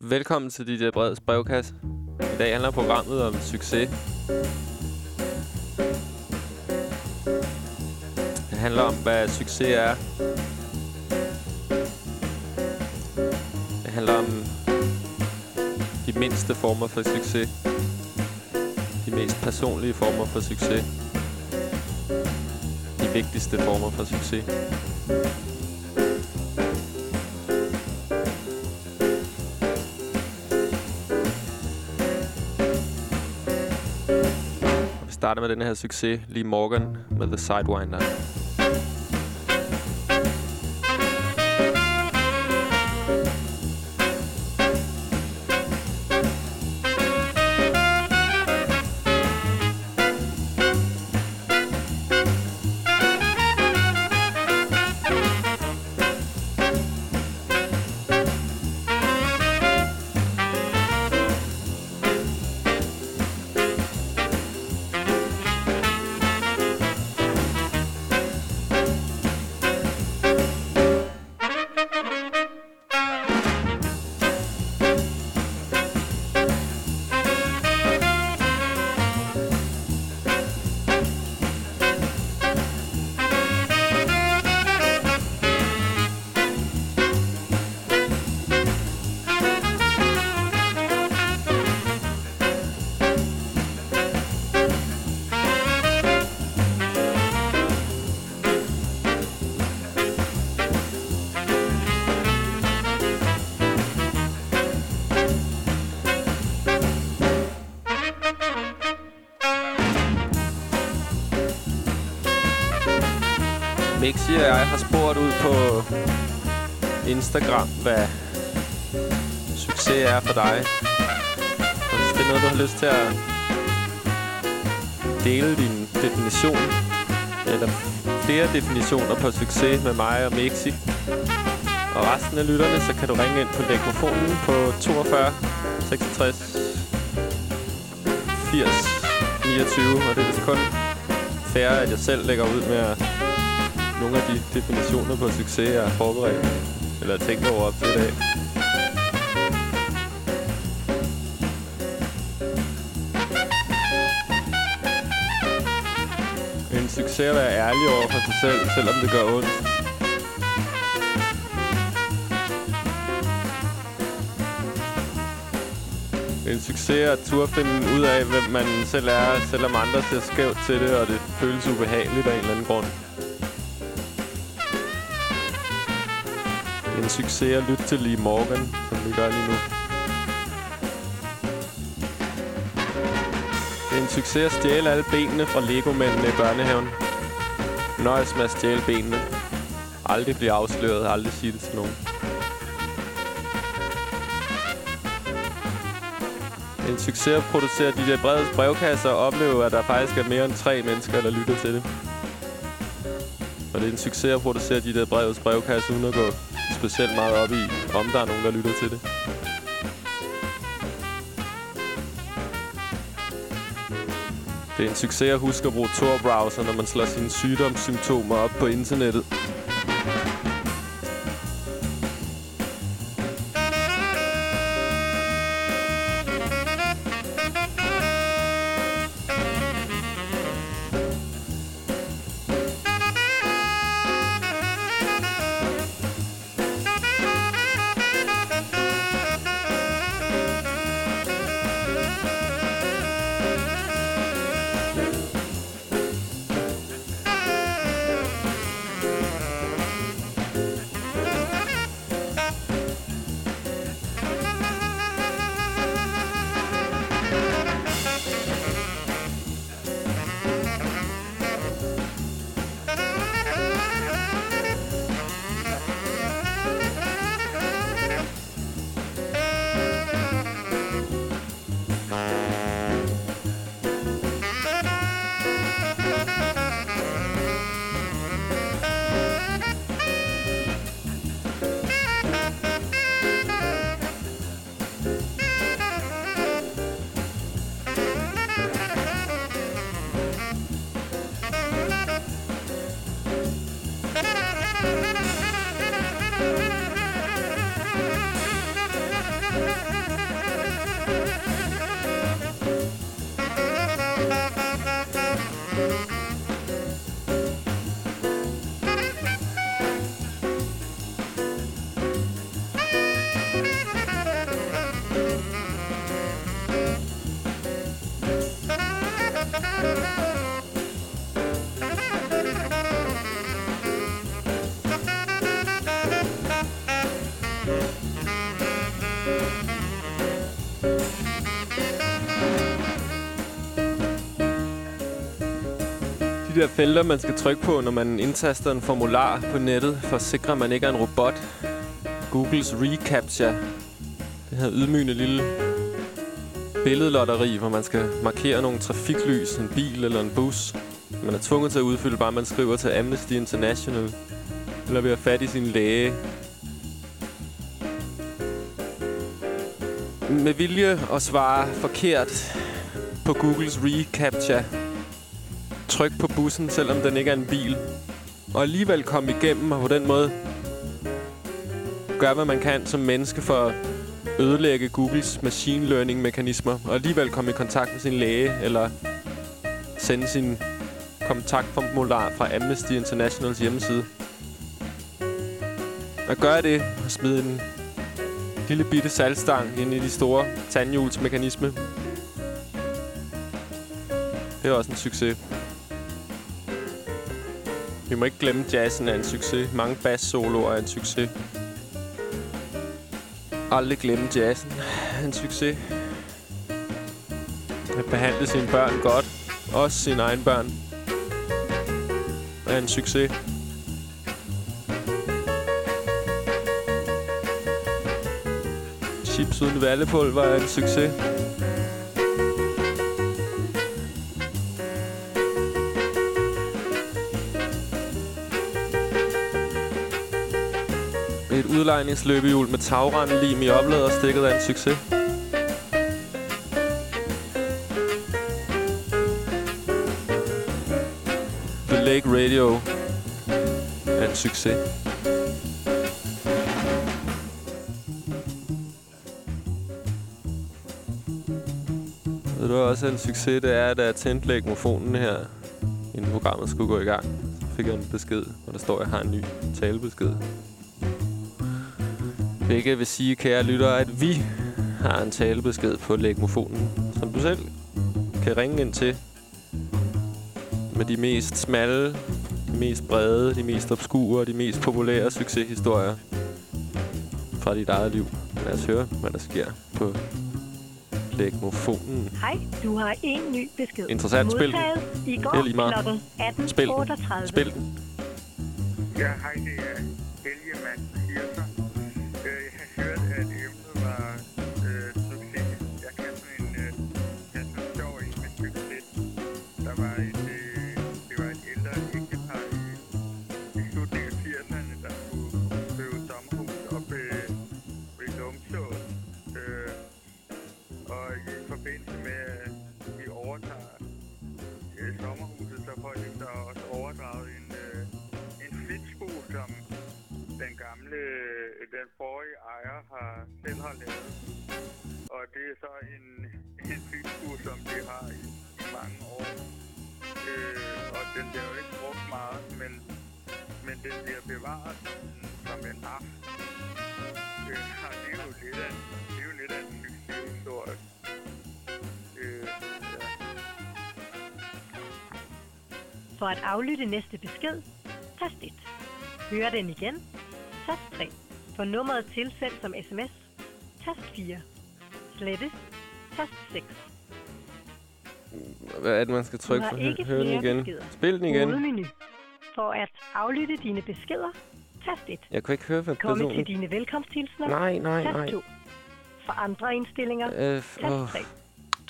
Velkommen til DJ Breds brevkasse. I dag handler programmet om succes. Det handler om, hvad succes er. Det handler om de mindste former for succes. De mest personlige former for succes. De vigtigste former for succes. Starter med den her succes, Lee Morgan med The Sidewinder. Instagram, hvad succes er for dig. Og hvis det er noget, du har lyst til at dele din definition, eller flere definitioner på succes med mig og Mexi, og resten af lytterne, så kan du ringe ind på mikrofonen på 42 66 80 29, og det er vist kun fair, at jeg selv lægger ud med at nogle af de definitioner på succes, jeg har forberedt, eller tænkt over op til i dag. En succes at være ærlig over for sig selv, selvom det gør ondt. En succes at turde finde ud af, hvem man selv er, selvom andre ser skævt til det, og det føles ubehageligt af en eller anden grund. En succes at lytte til Lee Morgan, som vi gør lige nu. Det er en succes at stjæle alle benene fra Lego-mændene i børnehaven. Nøjes med at stjæle benene. Aldrig blive afsløret, aldrig sige det til nogen. En succes at producere de der brede brevkasser og opleve, at der faktisk er mere end tre mennesker, der lytter til det. Og det er en succes at producere de der brevets brevkasser, uden at gå specielt meget op i, om der er nogen, der lytter til det. Det er en succes at huske at bruge Tor-browser, når man slår sine sygdomssymptomer op på internettet. De der felter, man skal trykke på, når man indtaster en formular på nettet, for at sikre, at man ikke er en robot. Googles reCAPTCHA. Det her ydmygende lille billedlotteri, hvor man skal markere nogle trafiklys, en bil eller en bus. Man er tvunget til at udfylde, bare man skriver til Amnesty International. Eller ved at fat i sin læge. Med vilje at svare forkert på Googles reCAPTCHA. Tryk på bussen, selvom den ikke er en bil. Og alligevel komme igennem og på den måde gøre, hvad man kan som menneske for at ødelægge Googles machine learning mekanismer. Og alligevel komme i kontakt med sin læge eller sende sin kontaktformular fra Amnesty Internationals hjemmeside. At gøre det og smide en lille bitte salgstang ind i de store tandhjulsmekanisme. Det er også en succes. Vi må ikke glemme, at jazzen er en succes. Mange bass-soloer er en succes. Aldrig glemme jazzen. En succes. At behandle sine børn godt. Også sine egne børn. Er en succes. Chips uden vallepulver er en succes. Udlejningsløbehjul med tagrende i opladerstikket er en succes. The Lake Radio er en succes. Ved du også en succes, det er, da jeg tændte legmofonen her, inden programmet skulle gå i gang. Så fik jeg en besked, hvor der står, at jeg har en ny talebesked. Hvilket vil sige, kære lyttere, at vi har en talebesked på legmofonen, som du selv kan ringe ind til med de mest smalle, de mest brede, de mest obskure og de mest populære succeshistorier fra dit eget liv. Lad os høre, hvad der sker på legmofonen. Hej, du har en ny besked. Interessant. Spil den. I Det går er lige meget. klokken Spil den. 18.38. Spil den. Ja, hej, det er Helge Mads selv har lavet. Og det er så en, en flitsbo, som de har i, i mange år. Øh, og den bliver jo ikke brugt meget, men, men den bliver bevaret som en aft. Øh, og det er jo lidt af, det er jo lidt af en succeshistorie. Øh, ja. For at aflytte næste besked, tast 1. Hør den igen, tast 3. For nummeret tilsendt som sms, tast 4. Slette, tast 6. Hvad er det, man skal trykke for? ikke Hør den igen. beskeder. Spil den igen. Hovedmenu. For at aflytte dine beskeder, tast 1. Jeg kunne ikke høre, hvad Komme personen... til dine velkomsthilsner, Nej, nej, tast nej. 2. For andre indstillinger, Øh, tast åh. 3.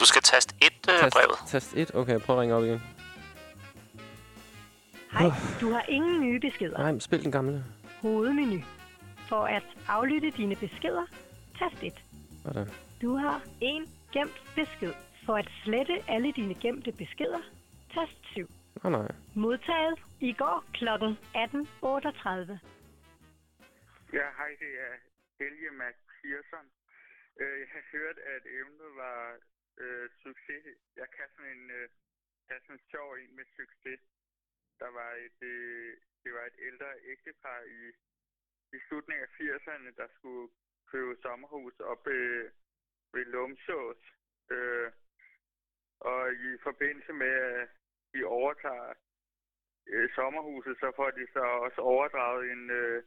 Du skal taste et øh, brevet. Tast, tast 1. Okay, prøv at ringe op igen. Hej, du har ingen nye beskeder. Nej, men spil den gamle. Hovedmenu. For at aflytte dine beskeder, tast 1. Sådan. Du har en gemt besked. For at slette alle dine gemte beskeder, tast 7. Nå, nej. Modtaget i går kl. 18.38. Ja, hej, det er Helge Mads Hirsen. Øh, jeg har hørt, at emnet var øh, succes. Jeg kan sådan en, øh, kan sådan en sjov en med succes. Der var et, øh, det var et ældre ægtepar i, i slutningen af 80'erne, der skulle købe sommerhus op øh, ved Lumsås. Øh, og i forbindelse med, at de overtager øh, sommerhuset, så får de så også overdraget en, øh,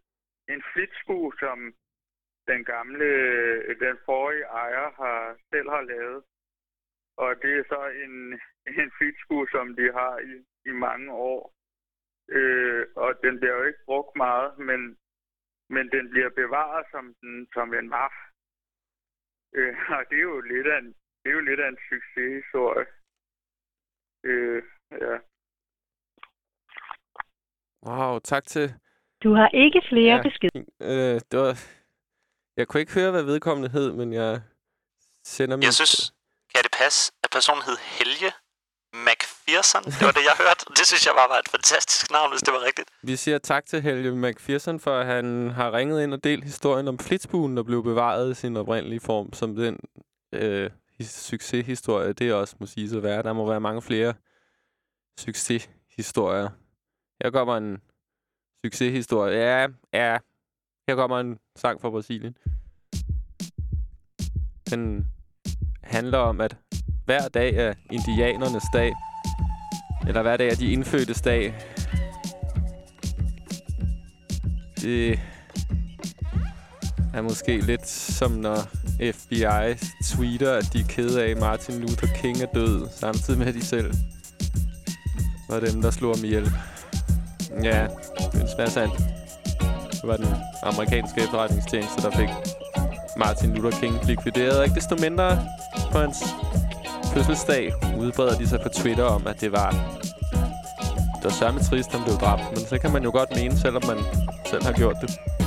en flitsbo, som den gamle, øh, den forrige ejer har, selv har lavet. Og det er så en, en fitsko, som de har i, i mange år. Øh, og den bliver jo ikke brugt meget, men, men den bliver bevaret som, den, som en var. Øh, og det er jo lidt af en, det er jo lidt af en succeshistorie. Øh, ja. Wow, tak til... Du har ikke flere ja, beskeder. Øh, det var... Jeg kunne ikke høre, hvad vedkommende hed, men jeg sender mig... Jeg synes, kan det passe, at personen hed Helge McPherson? Det var det, jeg hørte. Det synes jeg bare var et fantastisk navn, hvis det var rigtigt. Vi siger tak til Helge McPherson, for at han har ringet ind og delt historien om flitsbuen, der blev bevaret i sin oprindelige form, som den øh, succeshistorie, det er også må sige at være. Der må være mange flere succeshistorier. Her kommer en succeshistorie. Ja, ja. Her kommer en sang fra Brasilien. Den handler om, at hver dag er indianernes dag. Eller hver dag er de indfødtes dag. Det er måske lidt som når FBI tweeter, at de er kede af, at Martin Luther King er død, samtidig med at de selv var dem, der slog ham ihjel. Ja, det er sandt. Det var den amerikanske efterretningstjeneste, der fik Martin Luther King likvideret. Ikke desto mindre på hans fødselsdag udbreder de sig på Twitter om, at det var... Det var sørme trist, han blev dræbt. Men så kan man jo godt mene, selvom man selv har gjort det.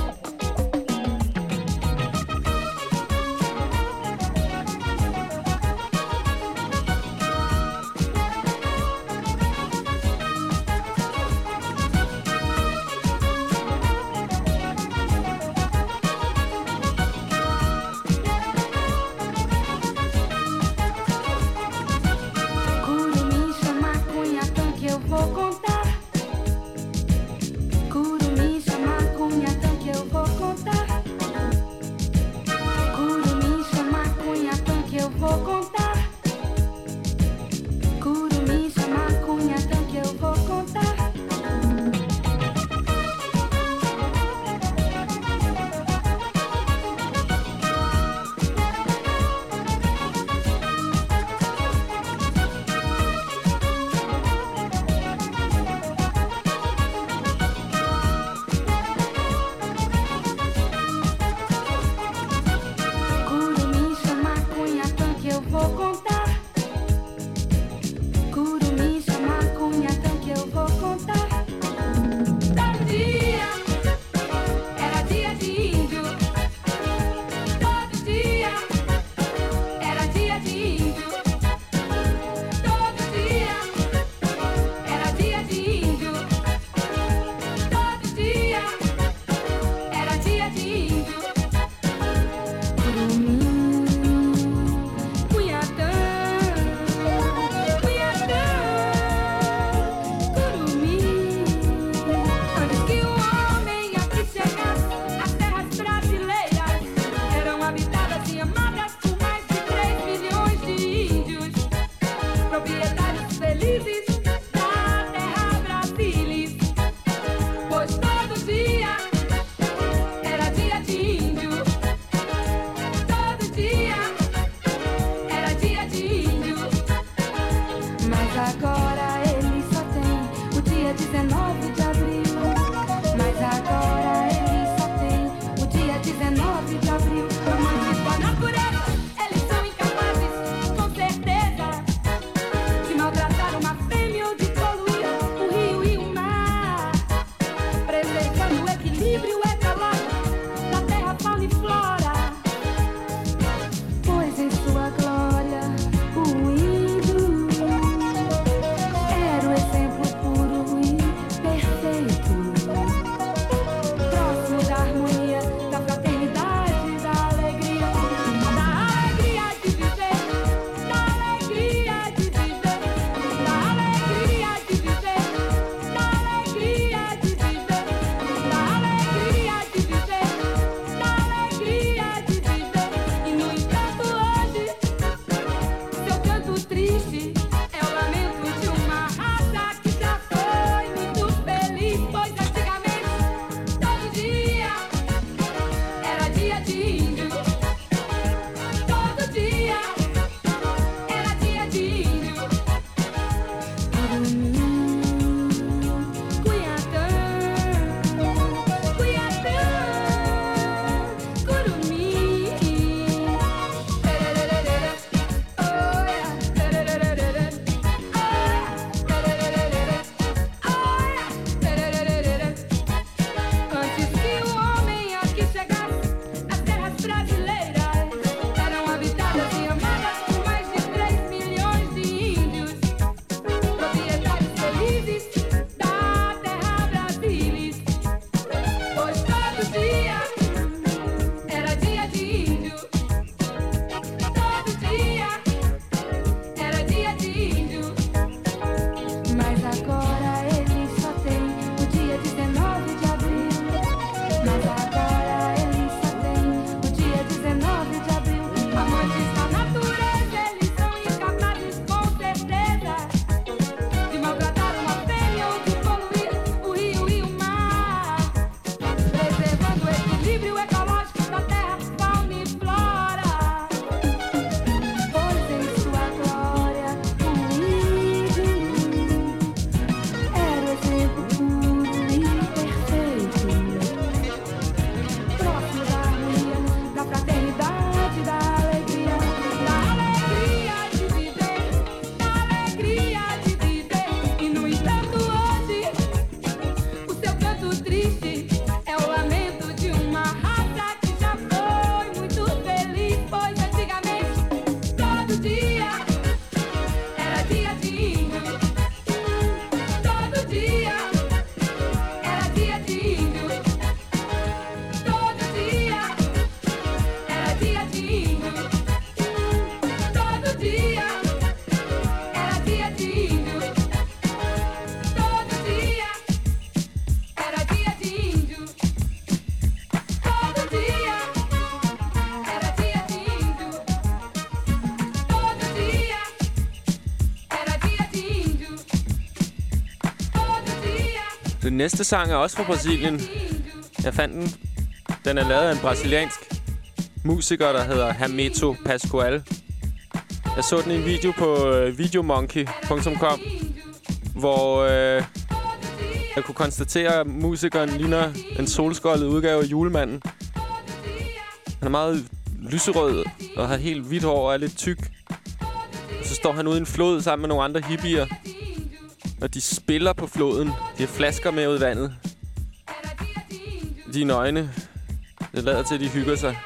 Den næste sang er også fra Brasilien. Jeg fandt den. Den er lavet af en brasiliansk musiker, der hedder Hameto Pascoal. Jeg så den i en video på øh, videomonkey.com, hvor øh, jeg kunne konstatere, at musikeren ligner en solskoldet udgave af julemanden. Han er meget lyserød og har helt hvidt hår og er lidt tyk. Og så står han ude i en flod sammen med nogle andre hippier. De spiller på floden. De har flasker med ud i vandet. De er nøgne. Det lader til, at de hygger sig.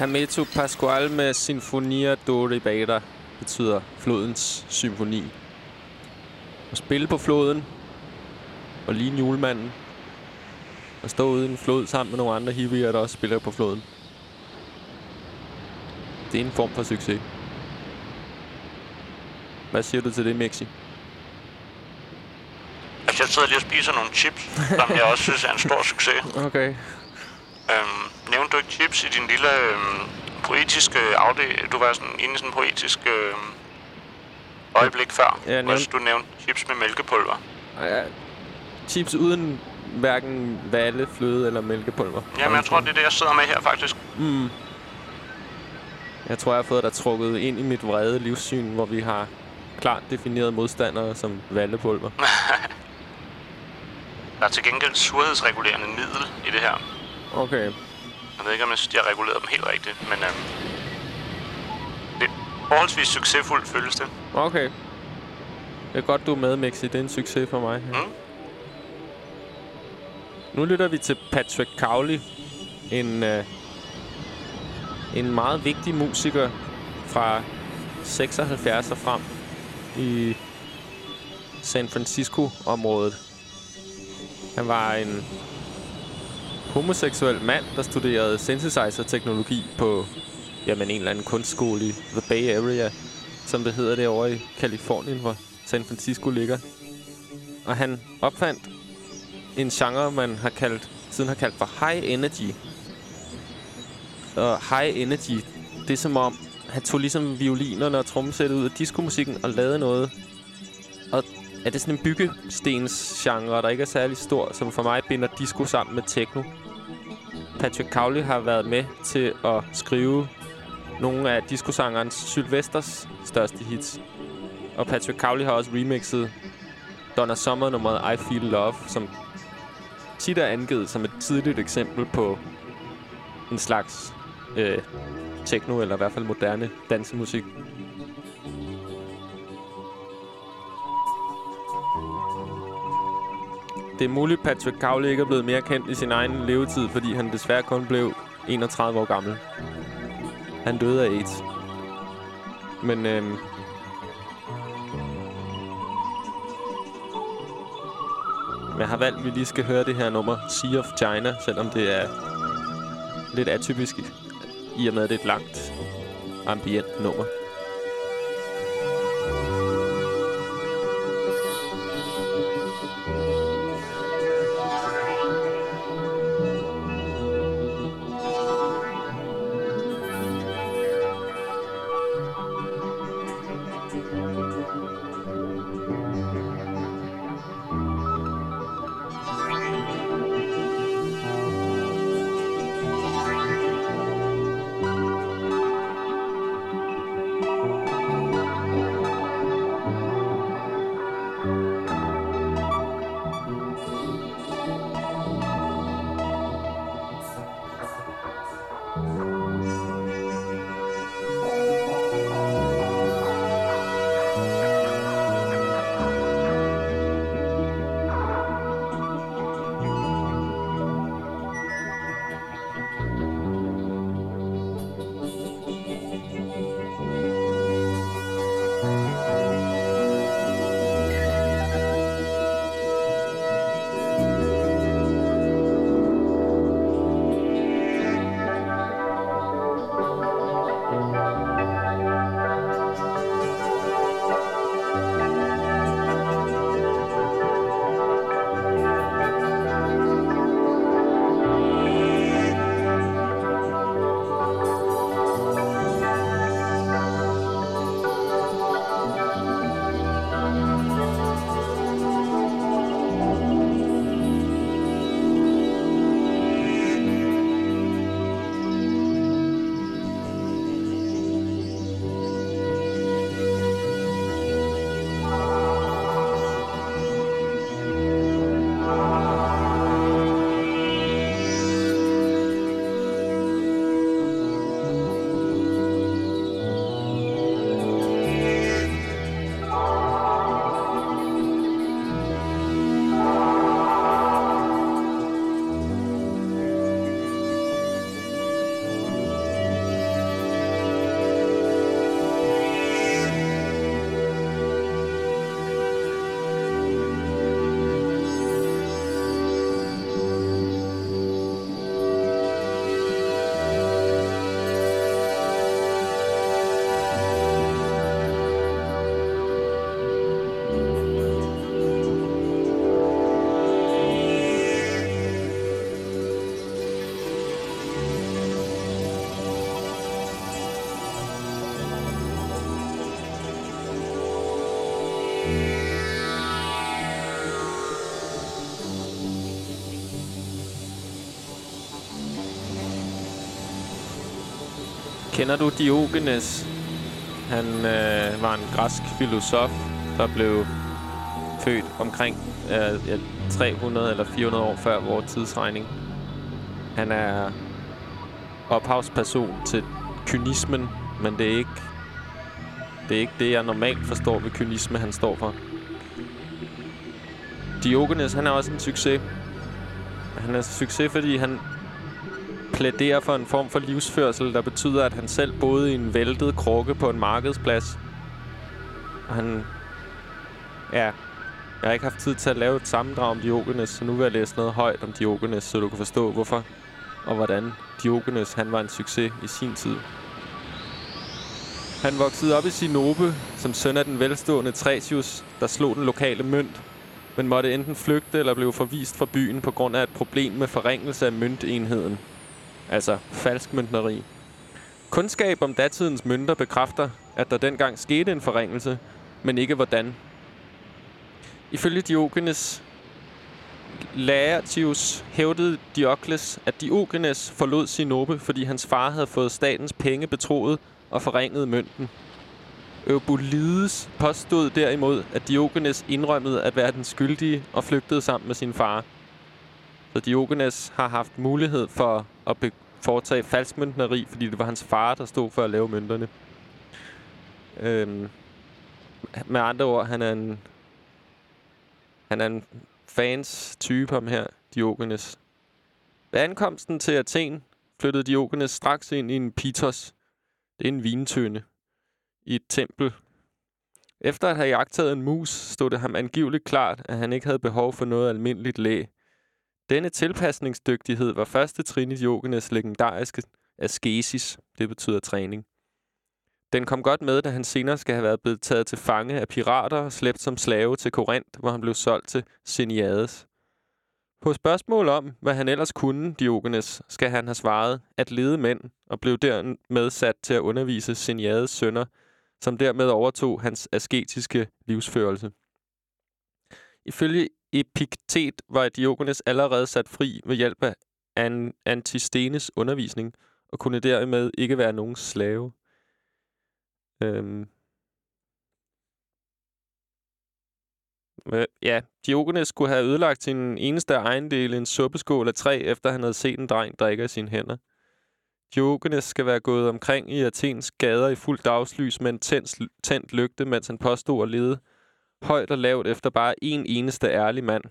Hermeto Pascual med Sinfonia do Ribera betyder flodens symfoni. At spille på floden og ligne julemanden og stå ude i en flod sammen med nogle andre hippier, der også spiller på floden. Det er en form for succes. Hvad siger du til det, Mixi? Altså, jeg sidder lige og spiser nogle chips, som jeg også synes er en stor succes. Okay. Øhm, du ikke chips i din lille øhm, poetiske afdel? Du var sådan inde i sådan en poetisk øhm, øjeblik før, Ja, jeg hvor nævnte- du nævnte chips med mælkepulver. Ja, chips uden hverken valle, fløde eller mælkepulver. Jamen, jeg tror, det er det, jeg sidder med her, faktisk. Mm. Jeg tror, jeg har fået dig trukket ind i mit vrede livssyn, hvor vi har klart definerede modstandere som vallepulver. Der er til gengæld surhedsregulerende middel i det her. Okay. Jeg ved ikke, om jeg har reguleret dem helt rigtigt, men øhm, det, forholdsvis succesfuldt, føles det. Okay. Det er godt, du er med, Mixi. Det er en succes for mig. Mm. Nu lytter vi til Patrick Cowley. En, øh, en meget vigtig musiker fra 76 og frem i San Francisco-området. Han var en homoseksuel mand, der studerede synthesizer-teknologi på jamen, en eller anden kunstskole i The Bay Area, som det hedder derovre i Kalifornien, hvor San Francisco ligger. Og han opfandt en genre, man har kaldt, siden har kaldt for high energy. Og high energy, det er som om, han tog ligesom violinerne og trommesættet ud af diskomusikken og lavede noget. Er det sådan en byggestensgenre, der ikke er særlig stor, som for mig binder disco sammen med techno. Patrick Cowley har været med til at skrive nogle af discosangerens Sylvesters største hits. Og Patrick Cowley har også remixet Donna Summer nummeret I Feel Love, som tit er angivet som et tidligt eksempel på en slags øh, techno, eller i hvert fald moderne dansemusik. Det er muligt, Patrick Cowley ikke er blevet mere kendt i sin egen levetid, fordi han desværre kun blev 31 år gammel. Han døde af AIDS. Men øhm, Men jeg har valgt, at vi lige skal høre det her nummer, Sea of China, selvom det er lidt atypisk, i og med, at det er et langt ambient nummer. Kender du Diogenes? Han øh, var en græsk filosof, der blev født omkring øh, 300 eller 400 år før vores tidsregning. Han er ophavsperson til kynismen, men det er ikke Det er ikke det, jeg normalt forstår ved kynisme, han står for. Diogenes, han er også en succes. Han er en succes, fordi han plæderer for en form for livsførsel, der betyder, at han selv boede i en væltet krukke på en markedsplads. Og han... Ja, jeg har ikke haft tid til at lave et sammendrag om Diogenes, så nu vil jeg læse noget højt om Diogenes, så du kan forstå, hvorfor og hvordan Diogenes han var en succes i sin tid. Han voksede op i Sinope som søn af den velstående Tresius, der slog den lokale mønt, men måtte enten flygte eller blev forvist fra byen på grund af et problem med forringelse af møntenheden. Altså falsk møntneri. Kundskab om datidens mønter bekræfter, at der dengang skete en forringelse, men ikke hvordan. Ifølge Diogenes Laertius hævdede Diokles, at Diogenes forlod Sinope, fordi hans far havde fået statens penge betroet og forringet mønten. Eubulides påstod derimod, at Diogenes indrømmede at være den skyldige og flygtede sammen med sin far. Så Diogenes har haft mulighed for at foretage falskmøntneri, fordi det var hans far, der stod for at lave mønterne. Øhm, med andre ord, han er en, han er en fans type ham her, Diogenes. Ved ankomsten til Athen flyttede Diogenes straks ind i en pitos. Det er en vintønde i et tempel. Efter at have jagtet en mus, stod det ham angiveligt klart, at han ikke havde behov for noget almindeligt læg. Denne tilpasningsdygtighed var første trin i Diogenes legendariske askesis, det betyder træning. Den kom godt med, da han senere skal have været blevet taget til fange af pirater og slæbt som slave til Korinth, hvor han blev solgt til Siniades. På spørgsmål om, hvad han ellers kunne, Diogenes, skal han have svaret at lede mænd, og blev dermed sat til at undervise Siniades sønner, som dermed overtog hans asketiske livsførelse. Ifølge Epiktet var Diogenes allerede sat fri ved hjælp af Antistenes undervisning, og kunne dermed ikke være nogen slave. Øhm. Ja, Diogenes skulle have ødelagt sin eneste ejendel, en suppeskål af træ, efter han havde set en dreng drikke af sine hænder. Diogenes skal være gået omkring i Athens gader i fuldt dagslys med en tændt, tændt lygte, mens han påstod at lede højt og lavt efter bare en eneste ærlig mand.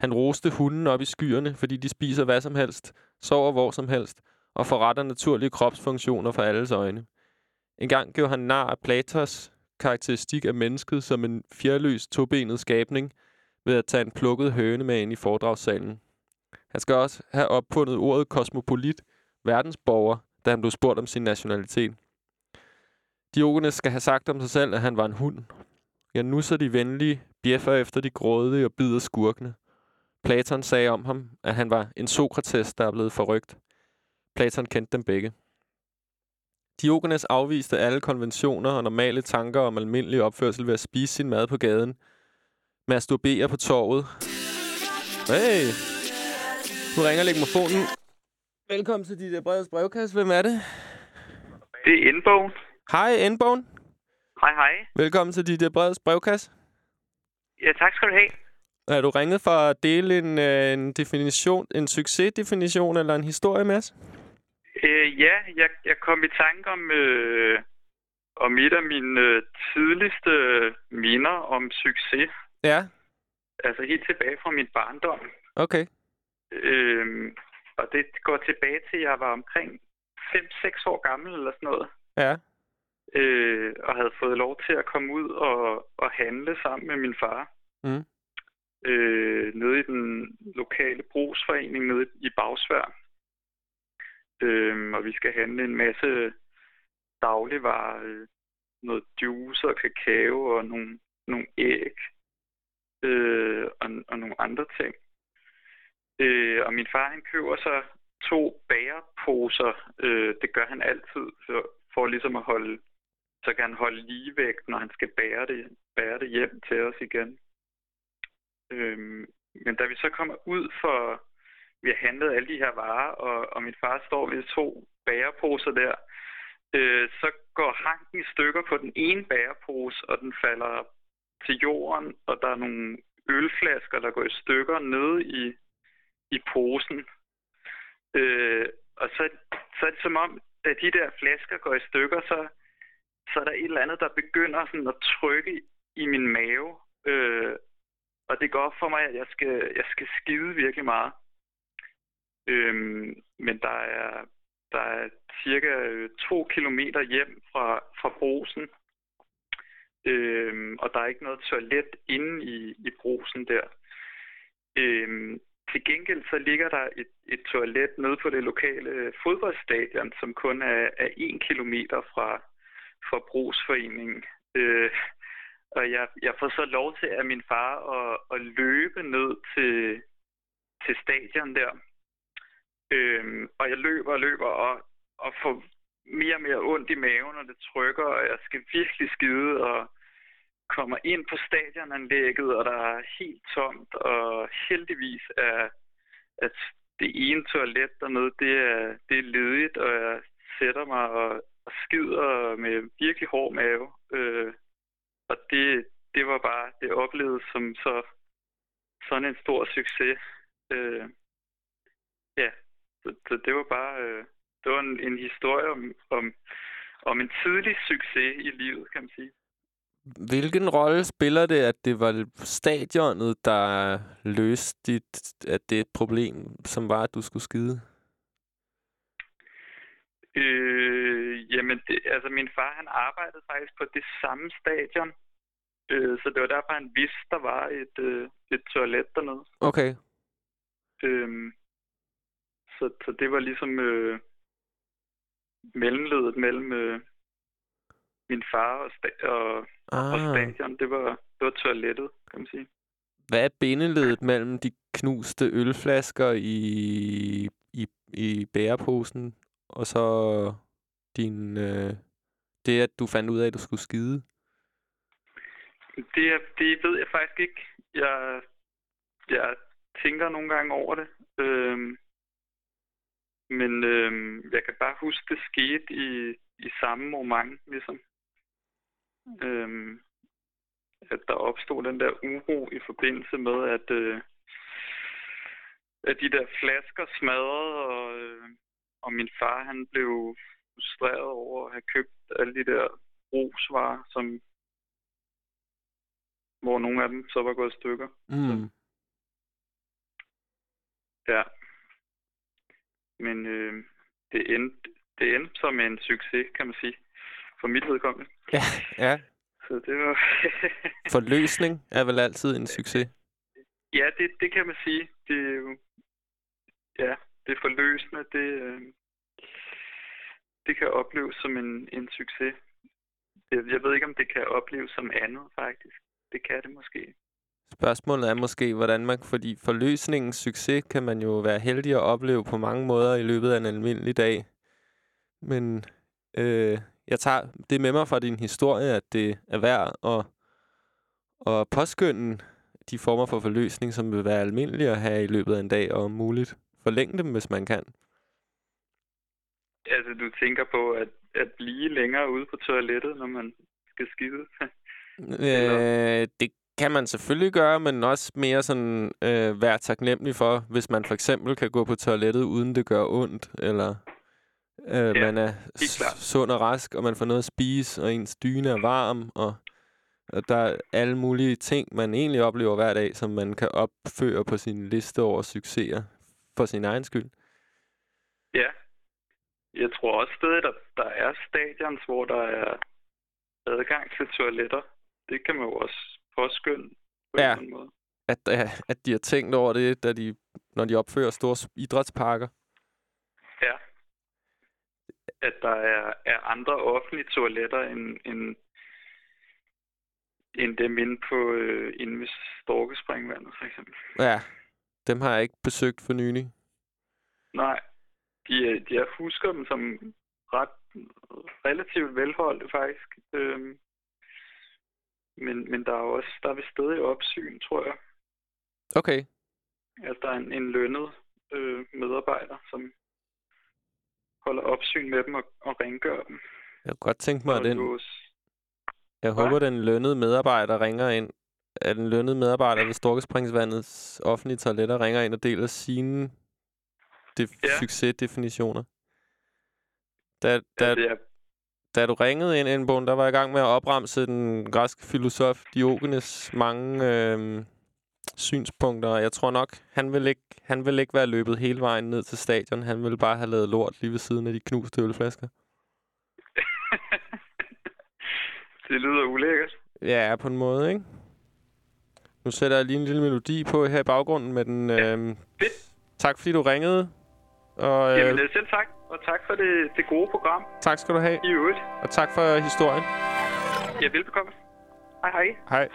Han roste hunden op i skyerne, fordi de spiser hvad som helst, sover hvor som helst og forretter naturlige kropsfunktioner for alles øjne. En gang gjorde han nar af Platos karakteristik af mennesket som en fjerløs tobenet skabning ved at tage en plukket høne med ind i foredragssalen. Han skal også have opfundet ordet kosmopolit, verdensborger, da han blev spurgt om sin nationalitet. Diogenes skal have sagt om sig selv, at han var en hund. Jeg nusser de venlige, bjeffer efter de grådige og bider skurkene. Platon sagde om ham, at han var en Sokrates, der er blevet forrygt. Platon kendte dem begge. Diogenes afviste alle konventioner og normale tanker om almindelig opførsel ved at spise sin mad på gaden, masturbere på torvet. Hey! Nu ringer legmofonen. Velkommen til dit brevets brevkasse. Hvem er det? Det er Indbogen. Hej, Indbogen. Hej, hej. Velkommen til dit brevets brevkasse. Ja, tak skal du have. Er du ringet for at dele en, øh, en definition, en succesdefinition eller en historie med os? Øh, ja, jeg, jeg kom i tanke om, øh, om et af mine øh, tidligste minder om succes. Ja. Altså helt tilbage fra min barndom. Okay. Øh, og det går tilbage til, at jeg var omkring 5-6 år gammel eller sådan noget. Ja. Øh, og havde fået lov til at komme ud og, og handle sammen med min far. Mm. Øh, nede i den lokale brugsforening nede i Bagsvær. Øh, og vi skal handle en masse dagligvarer, øh, noget juice og kakao og nogle, nogle æg øh, og, og nogle andre ting. Øh, og min far han køber så to bæreposer. Øh, det gør han altid for, for ligesom at holde, så kan han holde ligevægt, når han skal bære det, bære det hjem til os igen. Øhm, men da vi så kommer ud for vi har handlet alle de her varer, og, og min far står ved to bæreposer der. Øh, så går hanken i stykker på den ene bærepose, og den falder til jorden, og der er nogle ølflasker, der går i stykker nede i, i posen. Øh, og så, så er det som om, da de der flasker går i stykker, så, så er der et eller andet, der begynder sådan at trykke i min mave. Øh, og det går op for mig, at jeg skal, jeg skal skide virkelig meget. Øh, men der er, der er cirka øh, to kilometer hjem fra, fra brosen. Øh, og der er ikke noget toilet inde i, i brosen der. Øh, til gengæld så ligger der et, et toilet nede på det lokale fodboldstadion, som kun er, er en kilometer fra, forbrugsforening. Øh, og jeg, jeg får så lov til af min far at, at løbe ned til, til stadion der. Øh, og jeg løber og løber og, og får mere og mere ondt i maven, og det trykker, og jeg skal virkelig skide, og kommer ind på stadionanlægget, og der er helt tomt, og heldigvis er at det ene toilet dernede, det er, det er ledigt, og jeg sætter mig og, og skider med virkelig hård mave. Øh, og det, det var bare, det oplevet som så sådan en stor succes. Øh, ja, så, så det var bare, øh, det var en, en historie om, om, om en tidlig succes i livet, kan man sige. Hvilken rolle spiller det, at det var stadionet, der løste dit, at det er et problem, som var, at du skulle skide? Øh, jamen, det, altså min far, han arbejdede faktisk på det samme stadion. Øh, så det var derfor, han vidste, der var et, øh, et toilet dernede. Okay. Øh, så, så det var ligesom øh, mellemledet mellem øh, min far og, sta- og, ah. og stadion. Det var, det var toilettet, kan man sige. Hvad er bindeledet mellem de knuste ølflasker i, i, i bæreposen, og så din, øh, det, at du fandt ud af, at du skulle skide? Det, det ved jeg faktisk ikke. Jeg, jeg tænker nogle gange over det. Øhm, men øhm, jeg kan bare huske, det skete i, i samme moment, ligesom. Øhm, at der opstod den der uro i forbindelse med, at, øh, at de der flasker smadrede, og, øh, og min far han blev frustreret over at have købt alle de der brugsvarer, som hvor nogle af dem så var gået i stykker. Mm. Ja. Men øh, det, endte, det endte som en succes, kan man sige, for mit vedkommende. Ja, ja. Så det var... Forløsning er vel altid en succes? Ja, det, det kan man sige. Det er jo... Ja, det forløsende. Det, øh, det kan opleves som en, en succes. Jeg, jeg ved ikke, om det kan opleves som andet, faktisk. Det kan det måske. Spørgsmålet er måske, hvordan man... Fordi forløsningens succes kan man jo være heldig at opleve på mange måder i løbet af en almindelig dag. Men øh, jeg tager det med mig fra din historie, at det er værd at, at påskynde de former for forløsning, som vil være almindelige at have i løbet af en dag, og om muligt forlænge dem, hvis man kan. Altså, du tænker på at, at blive længere ude på toilettet, når man skal skide? øh, det kan man selvfølgelig gøre, men også mere sådan øh, være taknemmelig for, hvis man for eksempel kan gå på toilettet, uden det gør ondt, eller øh, ja, man er sund og rask, og man får noget at spise, og ens dyne er varm, og, og der er alle mulige ting, man egentlig oplever hver dag, som man kan opføre på sin liste over succeser for sin egen skyld. Ja. Jeg tror også stadig, der, der er stadions, hvor der er adgang til toiletter. Det kan man jo også påskynde på ja. en måde. At, at de har tænkt over det, da de, når de opfører store idrætsparker. Ja. At der er, er andre offentlige toiletter end, end, end dem inde på øh, inde ved Storkespringvandet, for eksempel. Ja, dem har jeg ikke besøgt for nylig. Nej, de, de jeg husker dem som ret relativt velholdte faktisk. Øhm, men, men der er også der er vist stadig opsyn, tror jeg. Okay. At der er en, en lønnet øh, medarbejder, som holder opsyn med dem og, og rengør dem. Jeg kunne godt tænke mig, at den... Jeg håber, den lønnede medarbejder ringer ind. At den lønnede medarbejder ved Storkespringsvandets offentlige toiletter ringer ind og deler sine def- ja. succesdefinitioner. Der, der, ja, det er da du ringede ind, Indbogen, der var jeg i gang med at opremse den græske filosof Diogenes mange øh, synspunkter. Jeg tror nok, han vil, ikke, han vil ikke være løbet hele vejen ned til stadion. Han vil bare have lavet lort lige ved siden af de knuste ølflasker. Det lyder ulækkert. Ja, på en måde, ikke? Nu sætter jeg lige en lille melodi på her i baggrunden med den... Øh, Fedt. tak fordi du ringede. Og, øh, Jamen, øh, selv tak. Og tak for det, det gode program tak skal du have. i øvrigt. Og tak for historien. Ja, velbekomme. Hej, hej. Hej.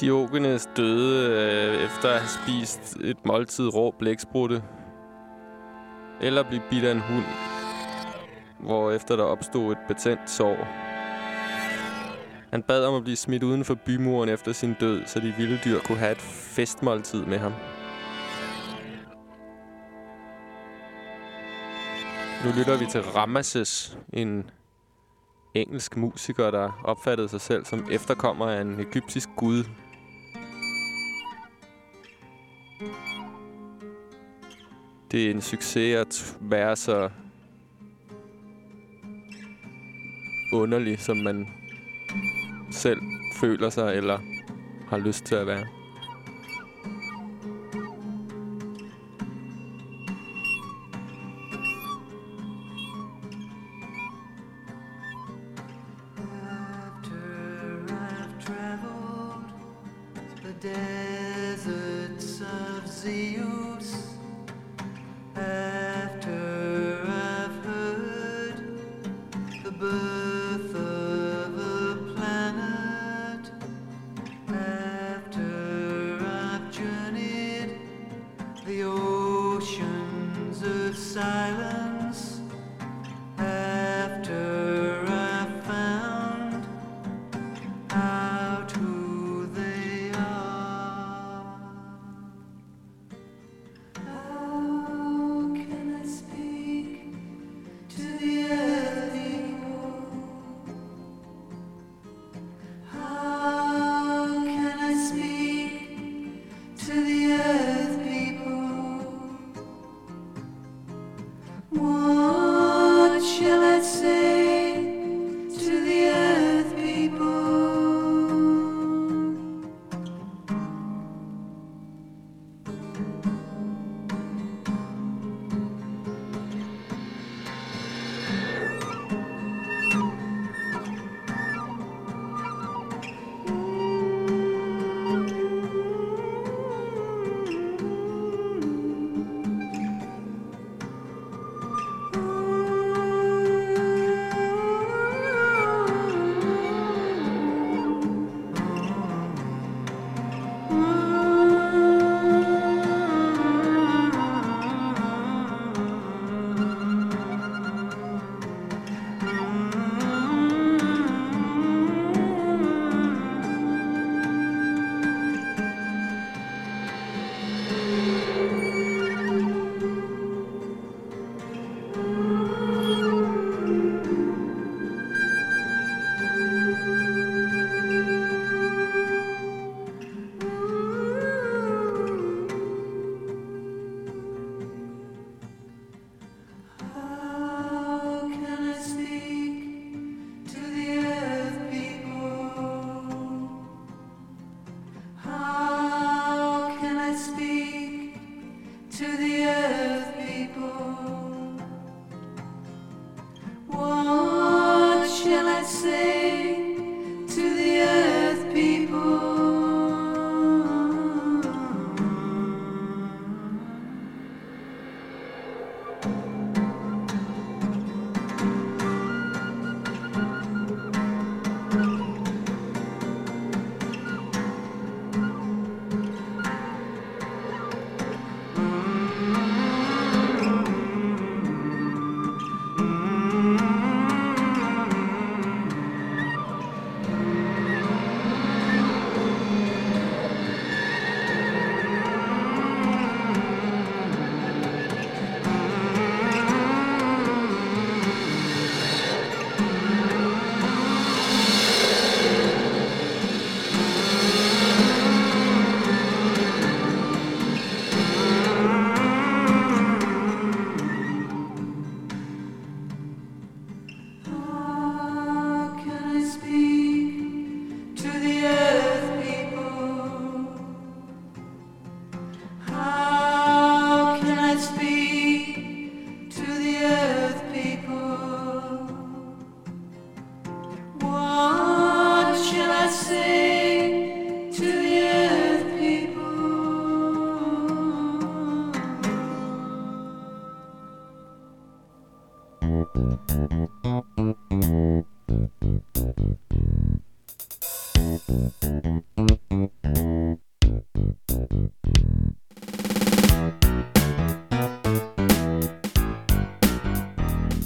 Diogenes døde øh, efter at have spist et måltid rå blæksprutte. Eller blive bidt af en hund. Hvor efter der opstod et betændt sår. Han bad om at blive smidt uden for bymuren efter sin død, så de vilde dyr kunne have et festmåltid med ham. Nu lytter vi til Ramesses, en engelsk musiker, der opfattede sig selv som efterkommer af en egyptisk gud. Det er en succes at være så underlig, som man selv føler sig eller har lyst til at være.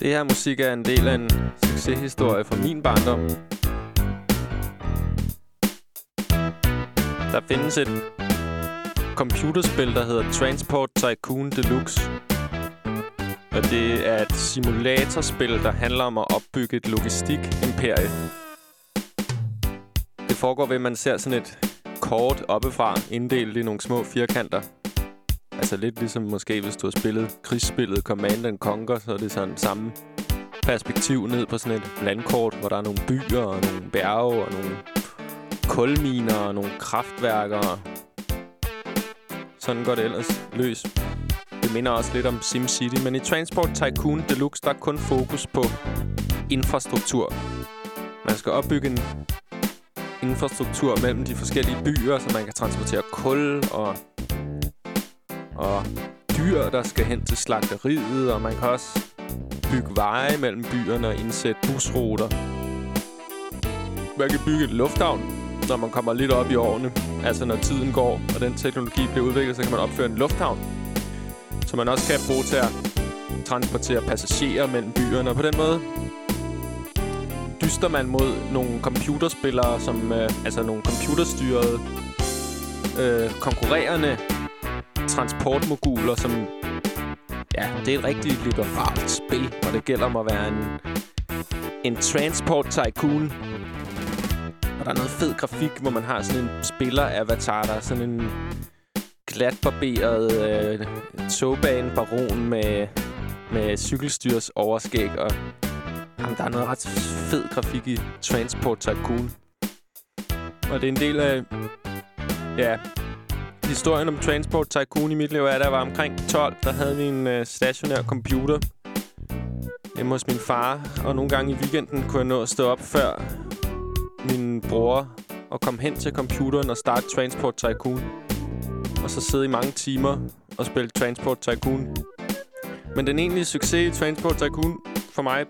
Det her musik er en del af en succeshistorie fra min barndom. Der findes et computerspil, der hedder Transport Tycoon Deluxe. Og det er et simulatorspil, der handler om at opbygge et logistik-imperie. Det foregår ved, at man ser sådan et kort oppefra, inddelt i nogle små firkanter. Altså lidt ligesom måske, hvis du har spillet krigsspillet Command and Conquer, så er det sådan samme perspektiv ned på sådan et landkort, hvor der er nogle byer og nogle bjerge og nogle kulminer og nogle kraftværker. Sådan går det ellers løs. Det minder også lidt om SimCity, men i Transport Tycoon Deluxe, der er kun fokus på infrastruktur. Man skal opbygge en infrastruktur mellem de forskellige byer, så man kan transportere kul og, og dyr, der skal hen til slagteriet, og man kan også bygge veje mellem byerne og indsætte busruter. Man kan bygge et lufthavn, når man kommer lidt op i årene. Altså når tiden går, og den teknologi bliver udviklet, så kan man opføre en lufthavn. Som man også kan bruge til at transportere passagerer mellem byerne. Og på den måde dyster man mod nogle computerspillere, som øh, altså nogle computerstyrede øh, konkurrerende transportmoguler, som ja, det er et rigtig liberalt spil, og det gælder om at være en, en transport tycoon. Og der er noget fed grafik, hvor man har sådan en spiller-avatar, der er sådan en glatbarberet øh, togbane-baron med, med cykelstyrs overskæg, og jamen, der er noget ret fed grafik i Transport Tycoon. Og det er en del af... Ja, historien om Transport Tycoon i mit liv er, at jeg var omkring 12, der havde vi en øh, stationær computer hjemme hos min far. Og nogle gange i weekenden kunne jeg nå at stå op før min bror og komme hen til computeren og starte Transport Tycoon. Og så sidde i mange timer og spille Transport Tycoon. Men den egentlige succes i Transport Tycoon for mig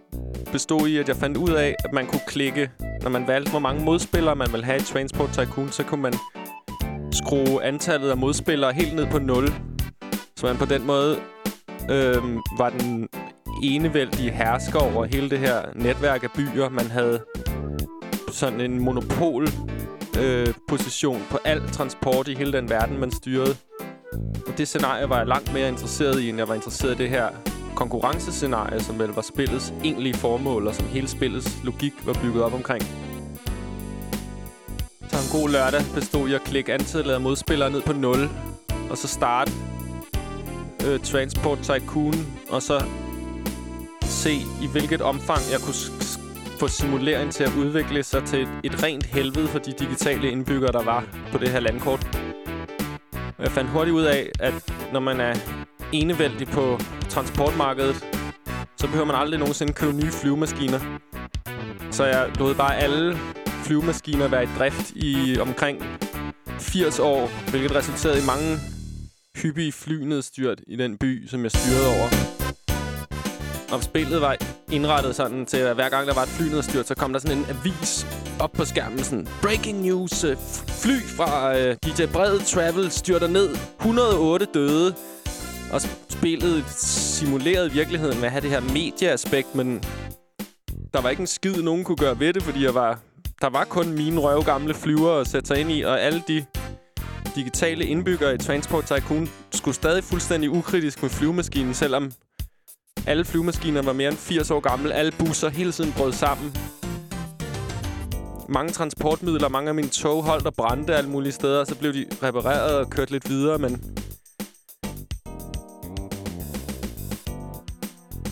bestod i, at jeg fandt ud af, at man kunne klikke, når man valgte, hvor mange modspillere man ville have i Transport Tycoon, så kunne man skrue antallet af modspillere helt ned på 0. Så man på den måde øh, var den enevældige hersker over hele det her netværk af byer. Man havde sådan en monopol øh, position på al transport i hele den verden, man styrede. Og det scenarie var jeg langt mere interesseret i, end jeg var interesseret i det her konkurrencescenarie, som vel var spillets egentlige formål, og som hele spillets logik var bygget op omkring. Så en god lørdag bestod i at klikke antallet af modspillere ned på 0, og så starte øh, Transport Tycoon, og så se i hvilket omfang jeg kunne få simuleringen til at udvikle sig til et, et rent helvede for de digitale indbyggere, der var på det her landkort. Jeg fandt hurtigt ud af, at når man er enevældig på transportmarkedet, så behøver man aldrig nogensinde købe nye flyvemaskiner. Så jeg lod bare alle flyvemaskiner være i drift i omkring 80 år, hvilket resulterede i mange hyppige flynedstyrt i den by, som jeg styrede over. Og spillet var indrettet sådan til, at hver gang der var et flynedstyrt, så kom der sådan en avis op på skærmen. Sådan, breaking news, øh, fly fra øh, DJ Bred Travel styrter ned, 108 døde. Og spillet simulerede virkeligheden med at have det her medieaspekt, men der var ikke en skid, nogen kunne gøre ved det, fordi jeg var, der var kun mine røvgamle flyver at sætte sig ind i, og alle de digitale indbyggere i Transport Tycoon skulle stadig fuldstændig ukritisk med flyvemaskinen, selvom alle flyvemaskiner var mere end 80 år gamle. Alle busser hele tiden brød sammen. Mange transportmidler, mange af mine tog holdt og brændte alle mulige steder. Så blev de repareret og kørt lidt videre, men...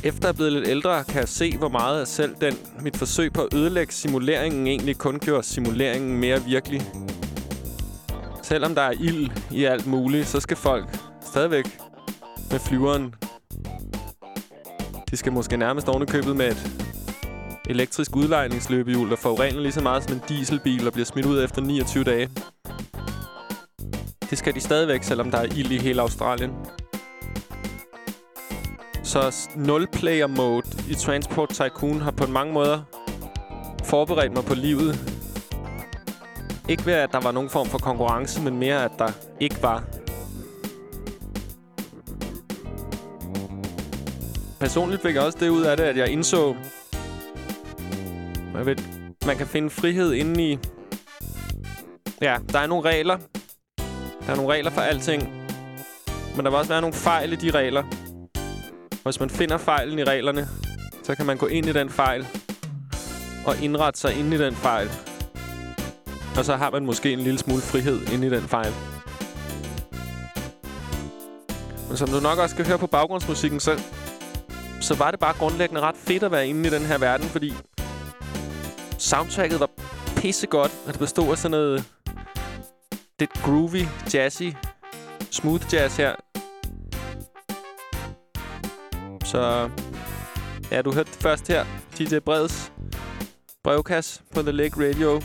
Efter at blevet lidt ældre, kan jeg se, hvor meget af selv den, mit forsøg på at ødelægge simuleringen egentlig kun gjorde simuleringen mere virkelig. Selvom der er ild i alt muligt, så skal folk stadigvæk med flyveren de skal måske nærmest ovenikøbet med et elektrisk udlejningsløbehjul, der forurener lige så meget som en dieselbil og bliver smidt ud efter 29 dage. Det skal de stadigvæk, selvom der er ild i hele Australien. Så s- nul-player mode i Transport Tycoon har på mange måder forberedt mig på livet. Ikke ved, at der var nogen form for konkurrence, men mere, at der ikke var. Personligt fik jeg også det ud af det, at jeg indså, jeg ved, man kan finde frihed inde i... Ja, der er nogle regler. Der er nogle regler for alting. Men der vil også være nogle fejl i de regler. Hvis man finder fejlen i reglerne, så kan man gå ind i den fejl og indrette sig ind i den fejl. Og så har man måske en lille smule frihed ind i den fejl. Men som du nok også skal høre på baggrundsmusikken, så, så var det bare grundlæggende ret fedt at være inde i den her verden, fordi soundtracket var pissegodt, altså, og det bestod af sådan noget lidt groovy, jazzy, smooth jazz her. Så ja, du hørte det først her. DJ Breds brevkasse på The Lake Radio.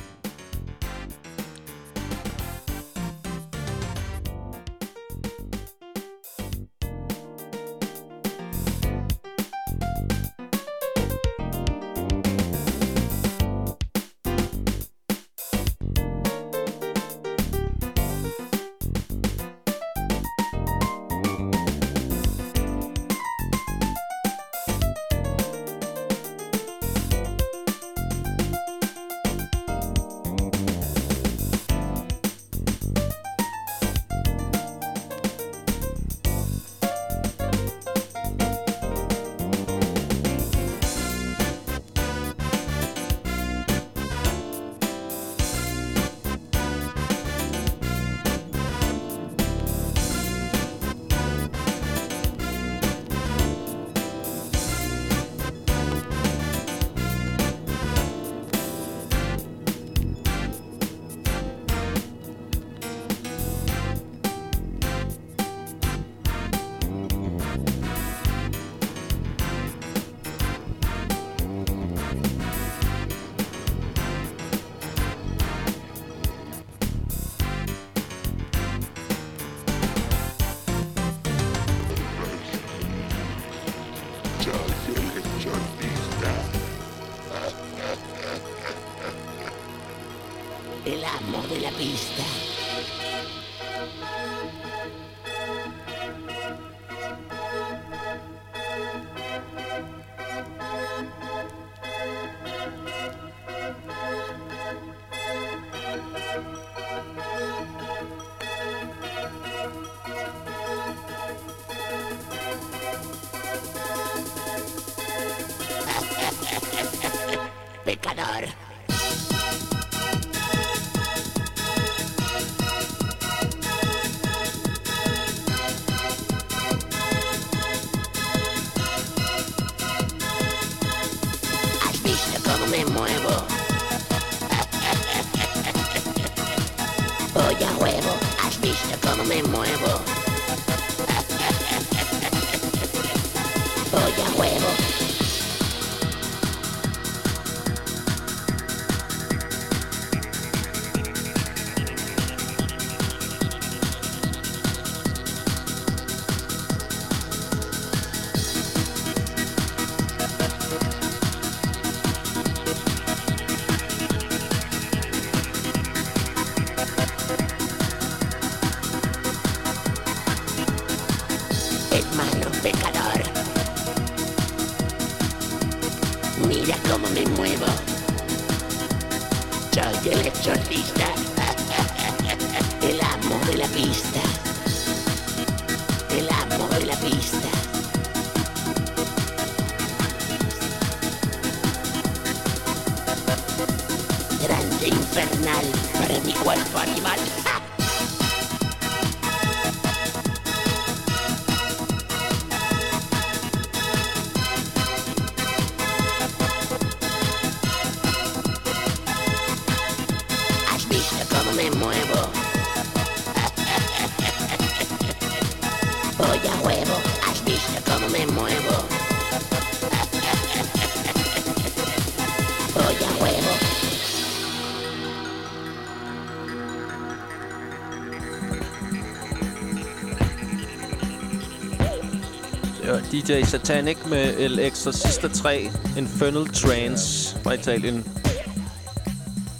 DJ Satanic med El Exorcista 3 Infernal Trance fra Italien.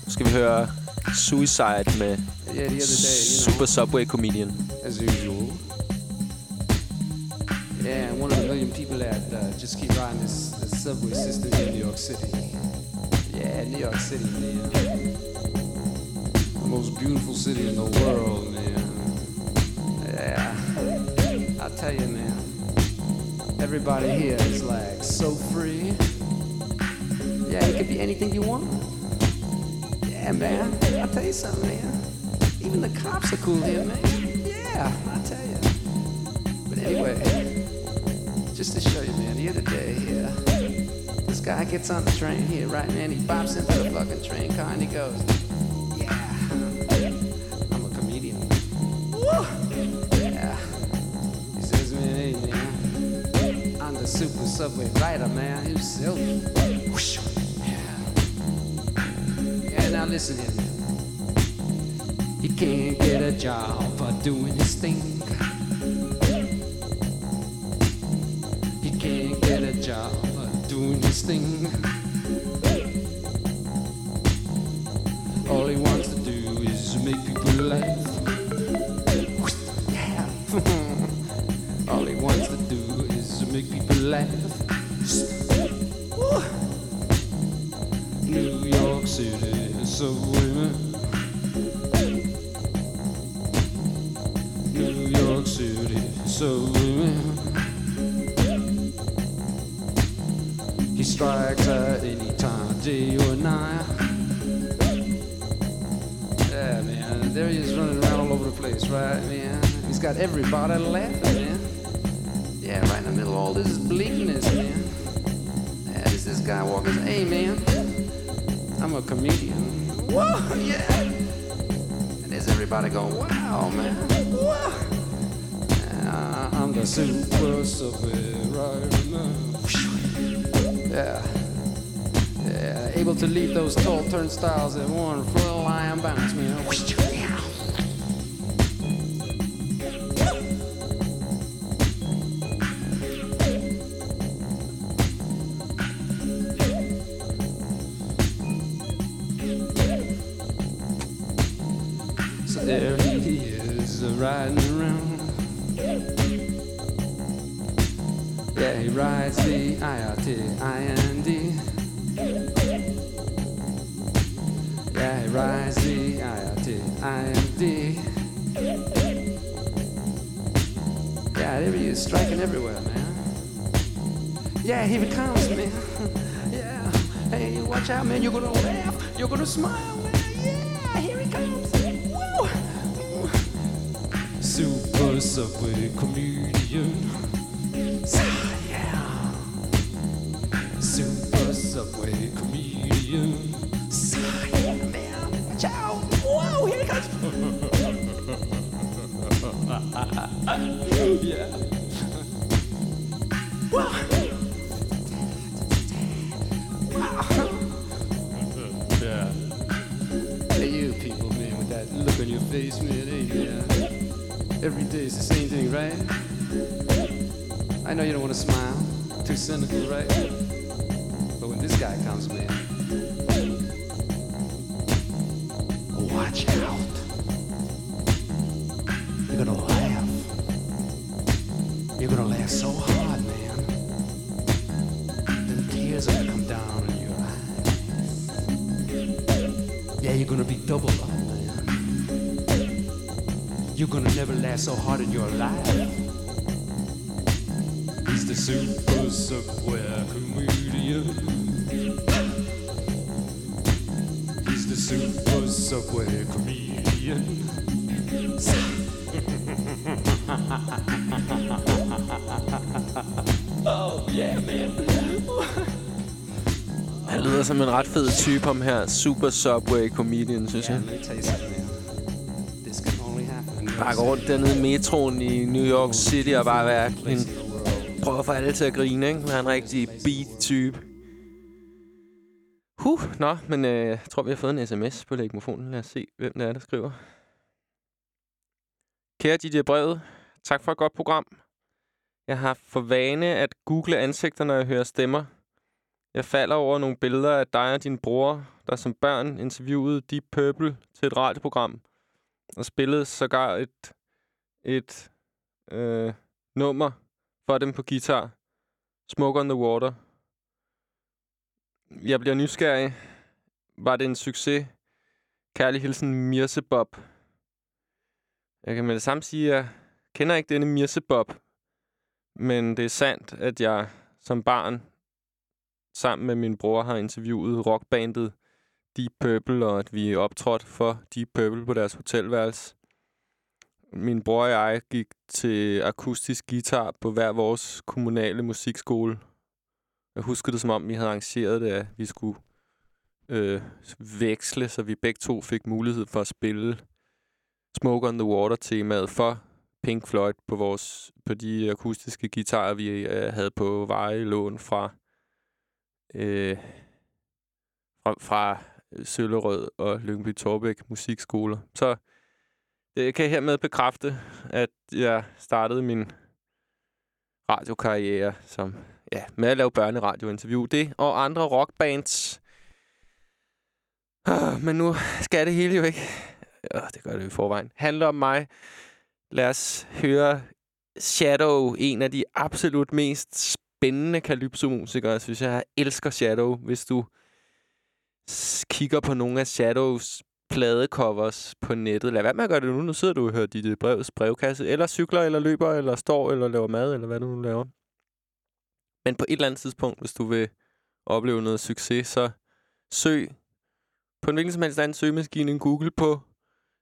Nu skal vi høre Suicide med Yeah, the day, Super Subway Comedian. as usual. Yeah, one of the million people that uh, just keep riding this, this subway system in New York City. Yeah, New York City, man. The most beautiful city in the world, man. Yeah, I tell you, man. Everybody here is like so free. Yeah, you can be anything you want. Yeah, man. I'll tell you something, man. Even the cops are cool here, man. Yeah, I tell you. But anyway, just to show you, man, the other day, yeah, this guy gets on the train here, right, man? He bops into the fucking train car and he goes, subway rider, man. Himself. silly. Yeah. Yeah, now listen here. He can't get a job for doing his thing. He can't get a job for doing his thing. Got everybody laughing, man. Yeah, right in the middle of all this bleakness, man. Yeah, there's this guy walking. Hey, man. I'm a comedian. Whoa, yeah. And there's everybody going, wow, man. Whoa. Yeah, I'm the super rider now. Yeah. Yeah, able to leap those tall turnstiles in one full line bounce, man. Yeah, he rides the I-R-T-I-N-D. Yeah, he rides the I-R-T-I-N-D. Yeah, there he is, striking everywhere, man. Yeah, he comes, man. yeah. Hey, watch out, man. You're gonna laugh. You're gonna smile, man. Yeah, here he comes. Woo! Super Subway comedian. Subway comedian. Yeah, man. Out. Whoa, here he comes. yeah. Wow. Yeah. Hey, you people, man, with that look on your face, man. Hey, man. Every day it's the same thing, right? I know you don't want to smile. Too cynical, right? sounds weird. Som en ret fed type, ham her. Super Subway Comedian, synes jeg. Bare gå rundt dernede i metroen i New York City og bare være en... Prøve at få alle til at grine, ikke? Være en rigtig beat-type. Huh, nå, men øh, jeg tror, vi har fået en sms på lægmofonen. Lad os se, hvem det er, der skriver. Kære DJ Brevet, tak for et godt program. Jeg har for vane at google ansigter, når jeg hører stemmer. Jeg falder over nogle billeder af dig og din bror, der som børn interviewede Deep Purple til et radioprogram. Og spillede sågar et, et øh, nummer for dem på guitar. Smoke on the Water. Jeg bliver nysgerrig. Var det en succes? Kærlig hilsen, Mirse Bob. Jeg kan med det samme sige, at jeg kender ikke denne Mirse Bob. Men det er sandt, at jeg som barn sammen med min bror har interviewet rockbandet Deep Purple, og at vi optrådte for Deep Purple på deres hotelværelse. Min bror og jeg gik til akustisk guitar på hver vores kommunale musikskole. Jeg husker det som om, vi havde arrangeret det, at vi skulle øh, veksle, så vi begge to fik mulighed for at spille Smoke on the Water-temaet for Pink Floyd på, vores, på de akustiske guitarer, vi øh, havde på vejelån fra, øh, fra, fra Søllerød og Lyngby Torbæk musikskoler. Så det kan jeg hermed bekræfte, at jeg startede min radiokarriere som, ja, med at lave børneradiointerview. Det og andre rockbands. Ah, Men nu skal det hele jo ikke, Oh, det gør det i forvejen, Handler om mig. Lad os høre Shadow, en af de absolut mest spændende Calypso-musikere, synes jeg. Jeg elsker Shadow. Hvis du kigger på nogle af Shadows pladecovers på nettet, lad være med at gøre det nu. Nu sidder du og hører dit øh, brevs brevkasse, eller cykler, eller løber, eller står, eller laver mad, eller hvad du nu laver. Men på et eller andet tidspunkt, hvis du vil opleve noget succes, så søg på en hvilken som helst anden søgemaskine, Google på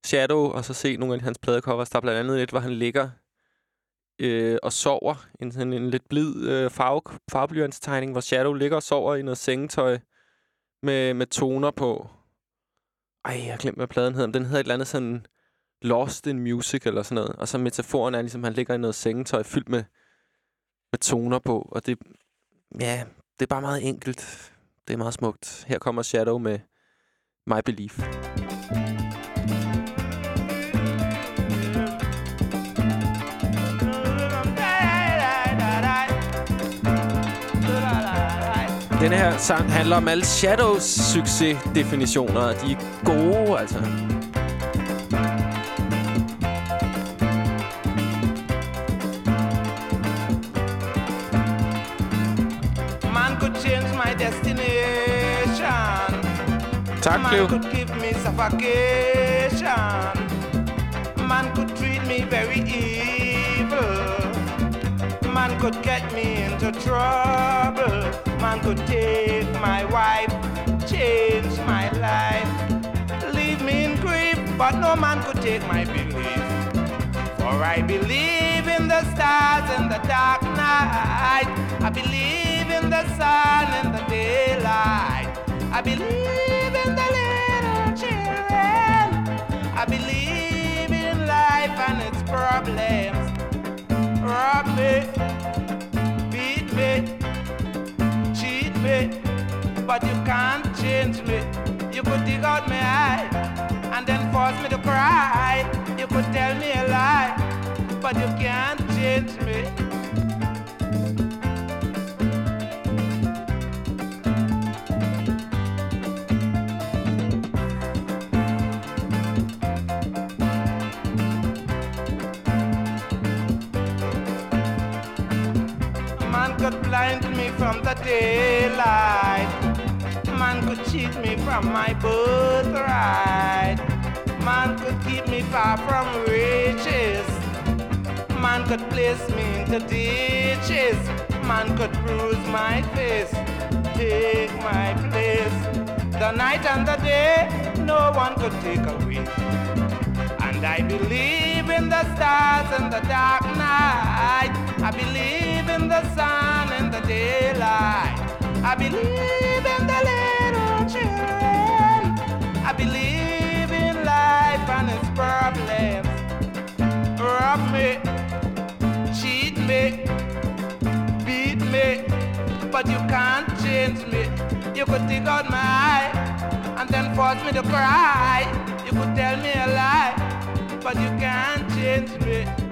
Shadow, og så se nogle af hans pladecovers. Der er blandt andet et, hvor han ligger øh, og sover. En, sådan en lidt blid øh, farve, farveblyantstegning, hvor Shadow ligger og sover i noget sengetøj med, med toner på. Ej, jeg har glemt, hvad pladen hedder. men Den hedder et eller andet sådan Lost in Music eller sådan noget. Og så metaforen er ligesom, at han ligger i noget sengetøj fyldt med, med toner på. Og det, ja, det er bare meget enkelt. Det er meget smukt. Her kommer Shadow med My Belief. Denne her sang handler om alle Shadows succesdefinitioner, og de er gode, altså. Man could change my destination. Tak, Man Cleo. could give me suffocation. Man could treat me very evil. Man could get me into trouble. Man could take my wife, change my life, leave me in grief. But no man could take my belief. For I believe in the stars in the dark night. I believe in the sun in the daylight. I believe in the little children. I believe in life and its problems. Rob me, beat me, cheat me, but you can't change me. You could dig out my eye and then force me to cry. You could tell me a lie, but you can't change me. Daylight. Man could cheat me from my birthright. Man could keep me far from riches. Man could place me into ditches. Man could bruise my face, take my place. The night and the day, no one could take away. And I believe in the stars in the dark night. I believe in the sun daylight. I believe in the little children. I believe in life and its problems. Rob me, cheat me, beat me, but you can't change me. You could dig out my eye and then force me to cry. You could tell me a lie, but you can't change me.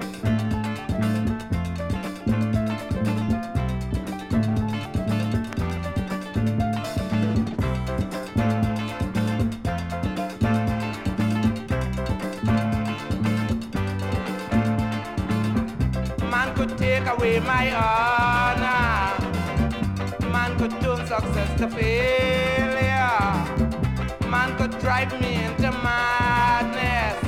Away my honor. Man could turn success to failure. Man could drive me into madness.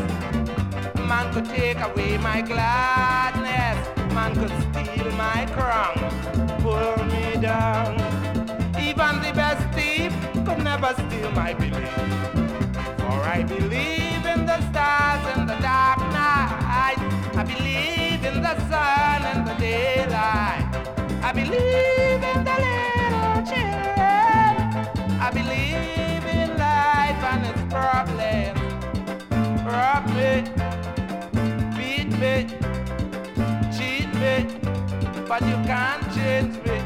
Man could take away my gladness. Man could steal my crown, pull me down. Even the best thief could never steal my belief. For I believe sun in the daylight. I believe in the little children. I believe in life and its problems. Rob me, beat me, cheat me, but you can't change me.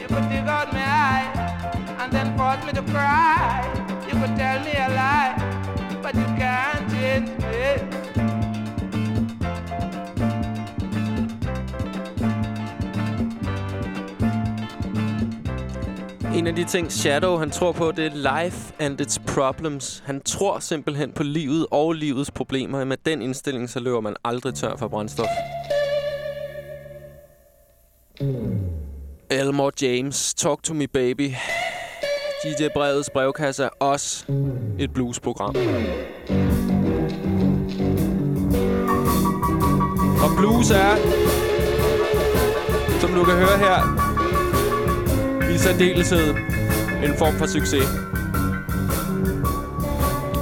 You could dig out my eye and then force me to cry. You could tell me a lie, but you can't change me. En af de ting, Shadow han tror på, det er life and its problems. Han tror simpelthen på livet og livets problemer. Med den indstilling, så løber man aldrig tør for brændstof. Elmore James, Talk to me baby. DJ Brevets brevkasse er også et bluesprogram. Og blues er, som du kan høre her, i særdeleshed en form for succes.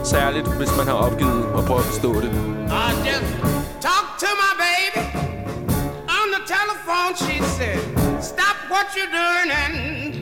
Særligt, hvis man har opgivet at prøve at forstå det. Ah, I just talked to my baby on the telephone. She said, Stop what you're doing and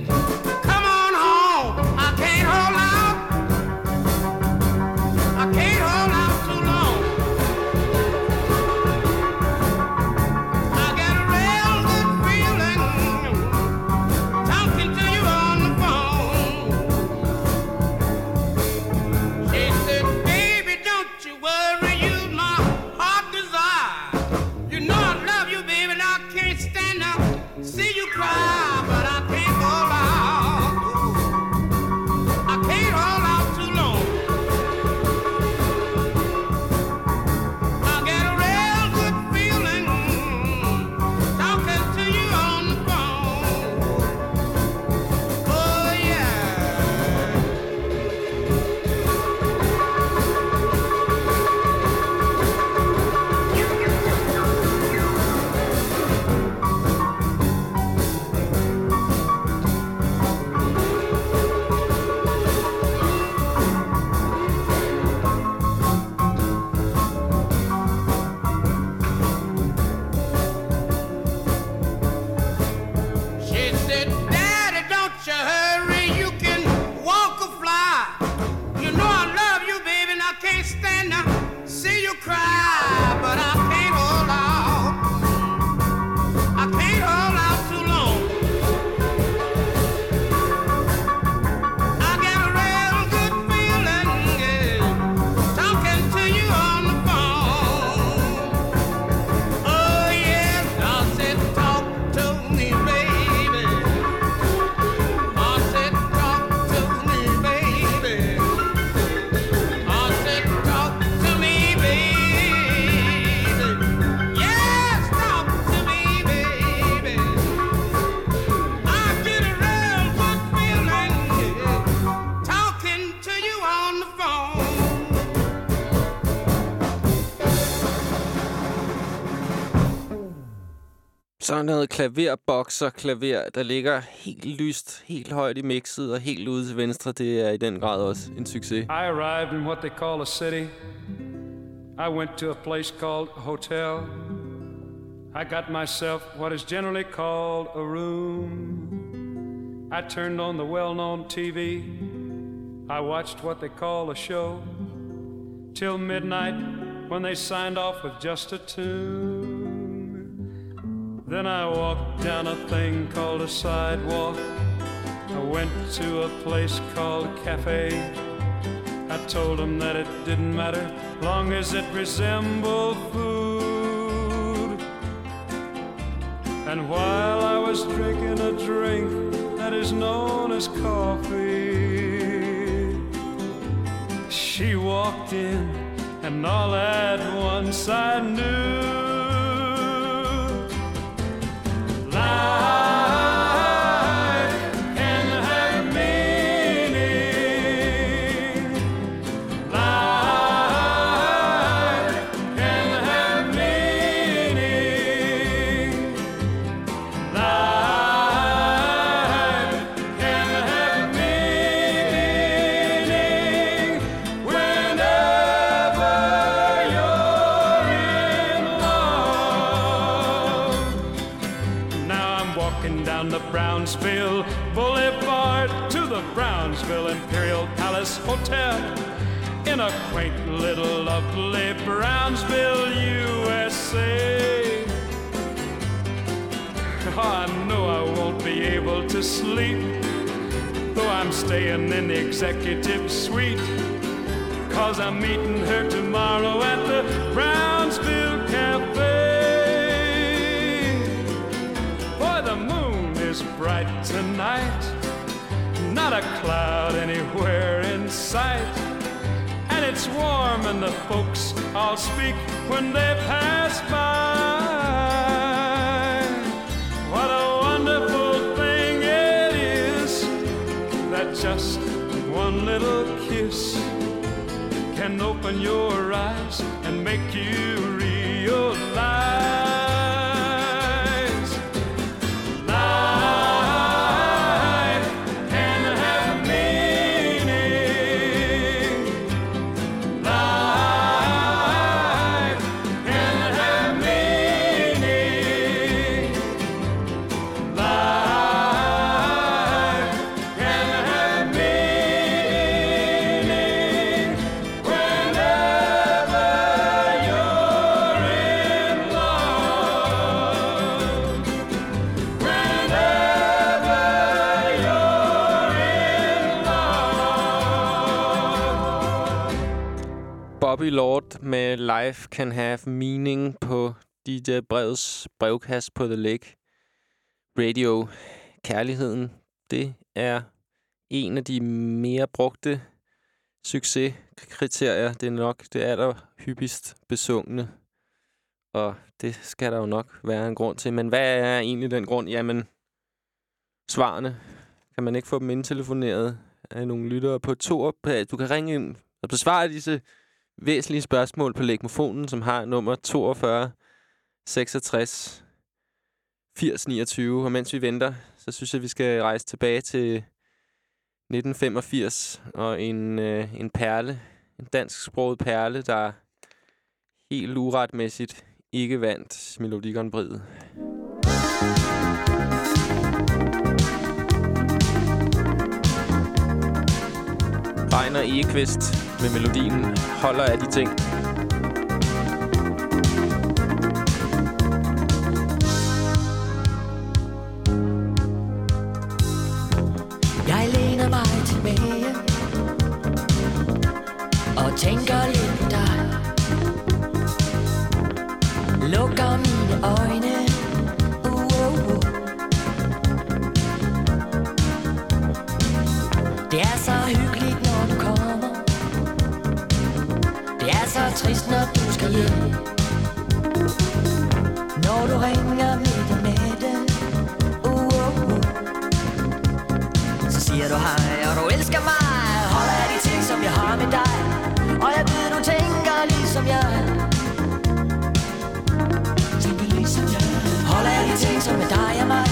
Så noget klaverbokser klaver, der ligger helt lyst, helt højt i mixet og helt ude til venstre. Det er i den grad også en succes. I arrived in what they call a city. I went to a place called a hotel. I got myself what is generally called a room. I turned on the well known TV. I watched what they call a show till midnight when they signed off with just a tune. Then I walked down a thing called a sidewalk. I went to a place called a cafe. I told them that it didn't matter long as it resembled food. And while I was drinking a drink that is known as coffee, she walked in, and all at once I knew now. Sleep, though I'm staying in the executive suite. Cause I'm meeting her tomorrow at the Brownsville Cafe. Boy, the moon is bright tonight, not a cloud anywhere in sight. And it's warm, and the folks all speak when they pass by. Just one little kiss can open your eyes and make you realize Lord med Life Can Have Meaning på DJ Breds brevkast på The Lake Radio. Kærligheden, det er en af de mere brugte succeskriterier. Det er nok det allerhyppigst besungne. Og det skal der jo nok være en grund til. Men hvad er egentlig den grund? Jamen, svarene. Kan man ikke få dem indtelefoneret af nogle lyttere på to? Du kan ringe ind og besvare disse væsentlige spørgsmål på legmofonen, som har nummer 42 66 80 29. Og mens vi venter, så synes jeg, vi skal rejse tilbage til 1985 og en, øh, en perle, en dansksproget perle, der helt uretmæssigt ikke vandt Melodi Grand Prix'et. Regner Egekvist med melodien holder af de ting. Jeg læner mig tilbage og tænker lidt på dig. Lukker mine øjne. Uh, uh, uh. Det er så hyggeligt, er trist, når du skal hjem. Når du ringer midt om natten. Uh, uh, uh. Så siger du hej, og du elsker mig Holder af de ting, som jeg har med dig Og jeg ved, du tænker ligesom jeg Tænker ligesom jeg Holder af de ting, som er dig og mig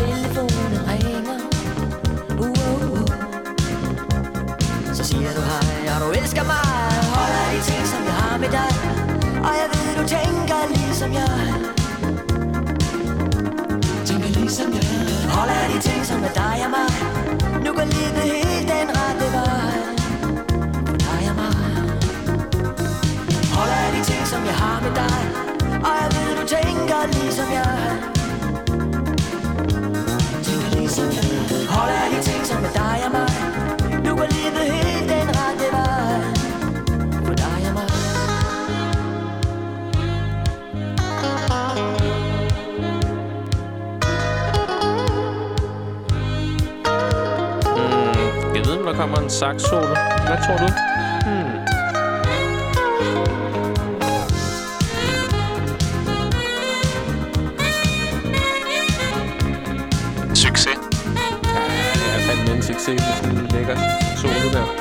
telefonen ringer. Uh, uh, uh. Så siger du hej, og du elsker mig. Holder af de ting, som jeg har med dig. Og jeg ved, du tænker ligesom jeg. Tænker ligesom jeg. Holder af de ting, som er dig og mig. Nu går livet helt den rette vej. For dig og mig. Holder af de ting, som jeg har med dig. Og jeg ved, du tænker ligesom jeg. Ting, som er dig og mig Nu går livet helt den rette vej For dig og mig mm, jeg ved, om der kommer en sax. Hvad tror du? Fandme en succes med sådan en lækker solo der. Hold af de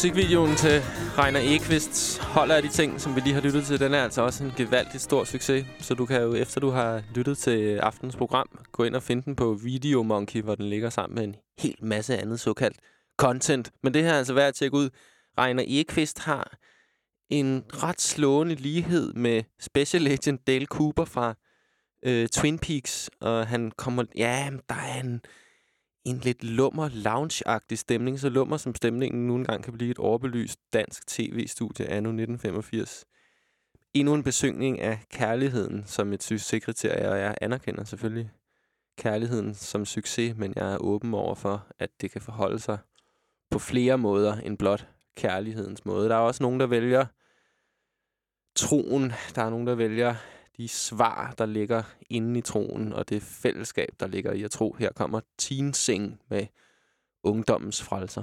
Musikvideoen til Reiner Ekvists Hold af de ting, som vi lige har lyttet til, den er altså også en gevaldig stor succes. Så du kan jo, efter du har lyttet til aftens program, gå ind og finde den på Video Monkey, hvor den ligger sammen med en hel masse andet såkaldt content. Men det her er altså værd at tjekke ud. Reiner Ekvist har en ret slående lighed med Special Agent Dale Cooper fra øh, Twin Peaks. Og han kommer... Ja, der er en en lidt lummer, loungeagtig stemning, så lummer som stemningen nu engang kan blive et overbelyst dansk tv-studie anno 1985. Endnu en besøgning af kærligheden som et succeskriterie, og jeg anerkender selvfølgelig kærligheden som succes, men jeg er åben over for, at det kan forholde sig på flere måder end blot kærlighedens måde. Der er også nogen, der vælger troen. Der er nogen, der vælger de svar, der ligger inde i troen, og det fællesskab, der ligger i at tro. Her kommer Teen Sing med ungdommens frelser.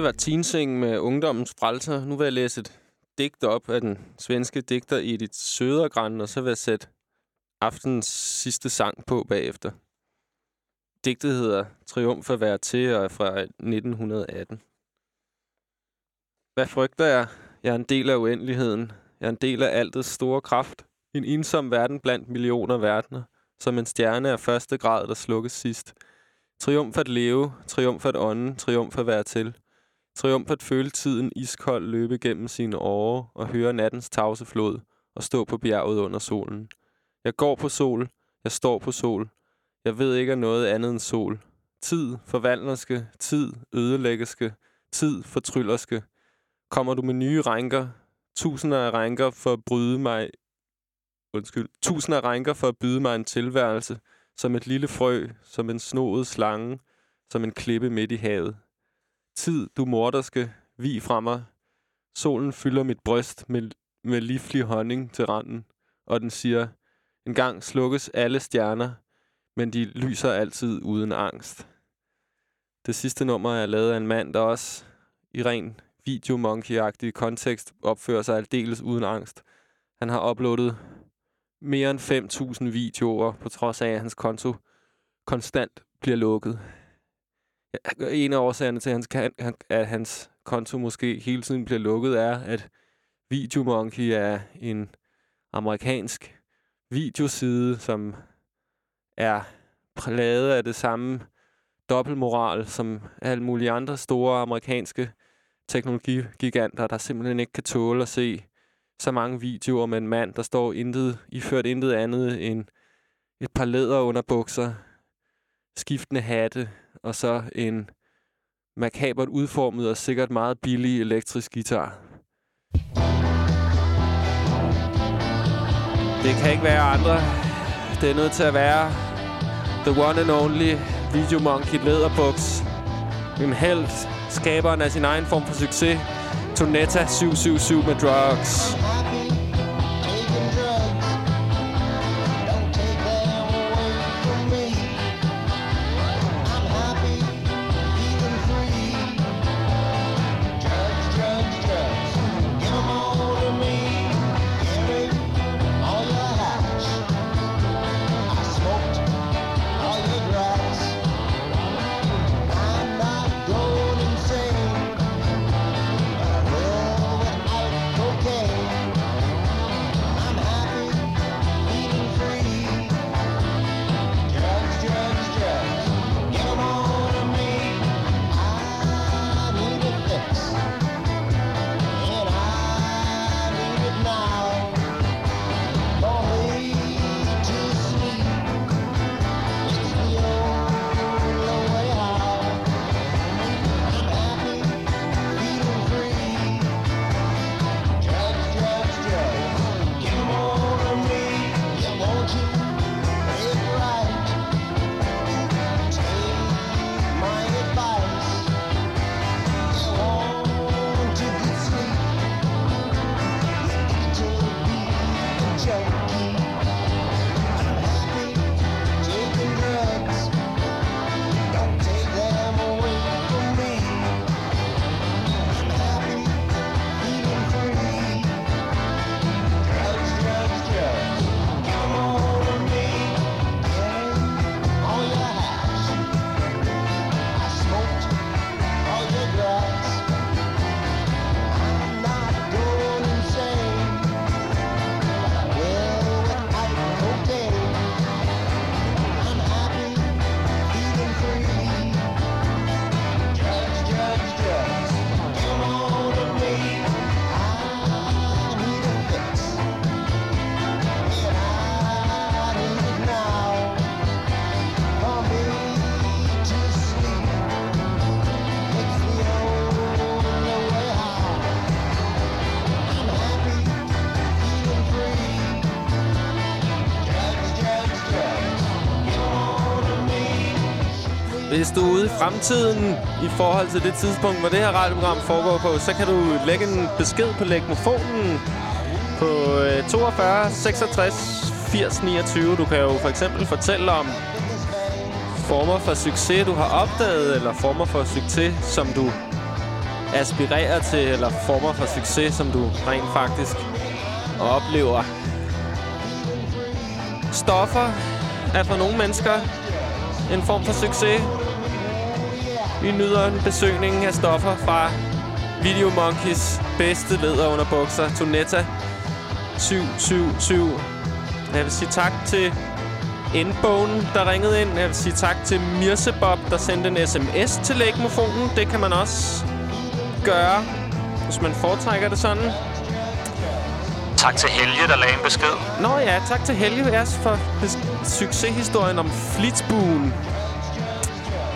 Det var Teensing med Ungdommens Frelser. Nu vil jeg læse et digt op af den svenske digter Edith Södergran, og så vil jeg sætte aftens sidste sang på bagefter. Digtet hedder Triumf at være til og er fra 1918. Hvad frygter jeg? Jeg er en del af uendeligheden. Jeg er en del af altets store kraft. En ensom verden blandt millioner verdener. Som en stjerne af første grad, der slukkes sidst. Triumf at leve, triumf at ånde, triumf at være til. Triumf at føle tiden iskold løbe gennem sine åre og høre nattens tavse flod og stå på bjerget under solen. Jeg går på sol, jeg står på sol. Jeg ved ikke af noget andet end sol. Tid forvandlerske, tid ødelæggerske, tid fortryllerske. Kommer du med nye rænker, tusinder af rænker for at bryde mig... Undskyld. Tusinder af rænker for at byde mig en tilværelse, som et lille frø, som en snoet slange, som en klippe midt i havet. Tid, du morderske, vi fra mig. Solen fylder mit bryst med, med livlig honning til randen, og den siger, en gang slukkes alle stjerner, men de lyser altid uden angst. Det sidste nummer er lavet af en mand, der også i ren videomonkey-agtig kontekst opfører sig aldeles uden angst. Han har uploadet mere end 5.000 videoer, på trods af, at hans konto konstant bliver lukket. En af årsagerne til, at hans, at hans konto måske hele tiden bliver lukket, er, at Videomonkey er en amerikansk videoside, som er præget af det samme dobbeltmoral som alle mulige andre store amerikanske teknologigiganter, der simpelthen ikke kan tåle at se så mange videoer med en mand, der står intet, iført intet andet end et par læder under bukser, skiftende hatte, og så en makabert udformet og sikkert meget billig elektrisk guitar. Det kan ikke være andre. Det er nødt til at være the one and only Video Monkey Lederbuks. En held, skaberen af sin egen form for succes. Tonetta 777 med drugs. Hvis du er ude i fremtiden i forhold til det tidspunkt, hvor det her radioprogram foregår på, så kan du lægge en besked på lægmofonen på 42 66 80 29. Du kan jo for eksempel fortælle om former for succes, du har opdaget, eller former for succes, som du aspirerer til, eller former for succes, som du rent faktisk oplever. Stoffer er for nogle mennesker en form for succes. Vi nyder en besøgning af stoffer fra Video Monkeys bedste leder under bukser, Tonetta 777. Jeg vil sige tak til Endbone, der ringede ind. Jeg vil sige tak til Mirsebob, der sendte en sms til lægmofonen. Det kan man også gøre, hvis man foretrækker det sådan. Tak til Helge, der lagde en besked. Nå ja, tak til Helge også for succeshistorien om Flitsbuen.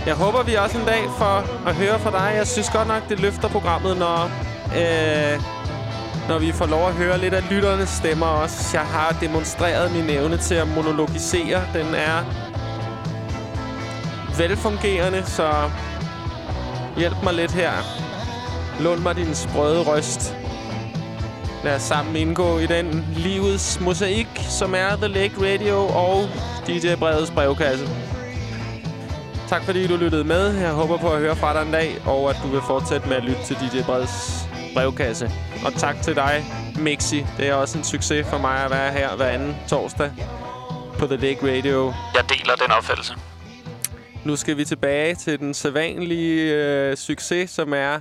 Jeg håber, vi også en dag får at høre fra dig. Jeg synes godt nok, det løfter programmet, når, øh, når vi får lov at høre lidt af lytternes stemmer også. Jeg har demonstreret min evne til at monologisere. Den er velfungerende, så hjælp mig lidt her. Lån mig din sprøde røst. Lad os sammen indgå i den livets mosaik, som er The Lake Radio og DJ Brevets brevkasse. Tak fordi du lyttede med. Jeg håber på at høre fra dig en dag, og at du vil fortsætte med at lytte til DJ Breds brevkasse. Og tak til dig, Mixi. Det er også en succes for mig at være her hver anden torsdag på The Lake Radio. Jeg deler den opfattelse. Nu skal vi tilbage til den sædvanlige øh, succes, som er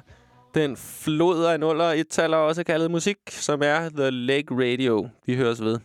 den flod af nuller et taler også kaldet musik, som er The Lake Radio. Vi høres ved.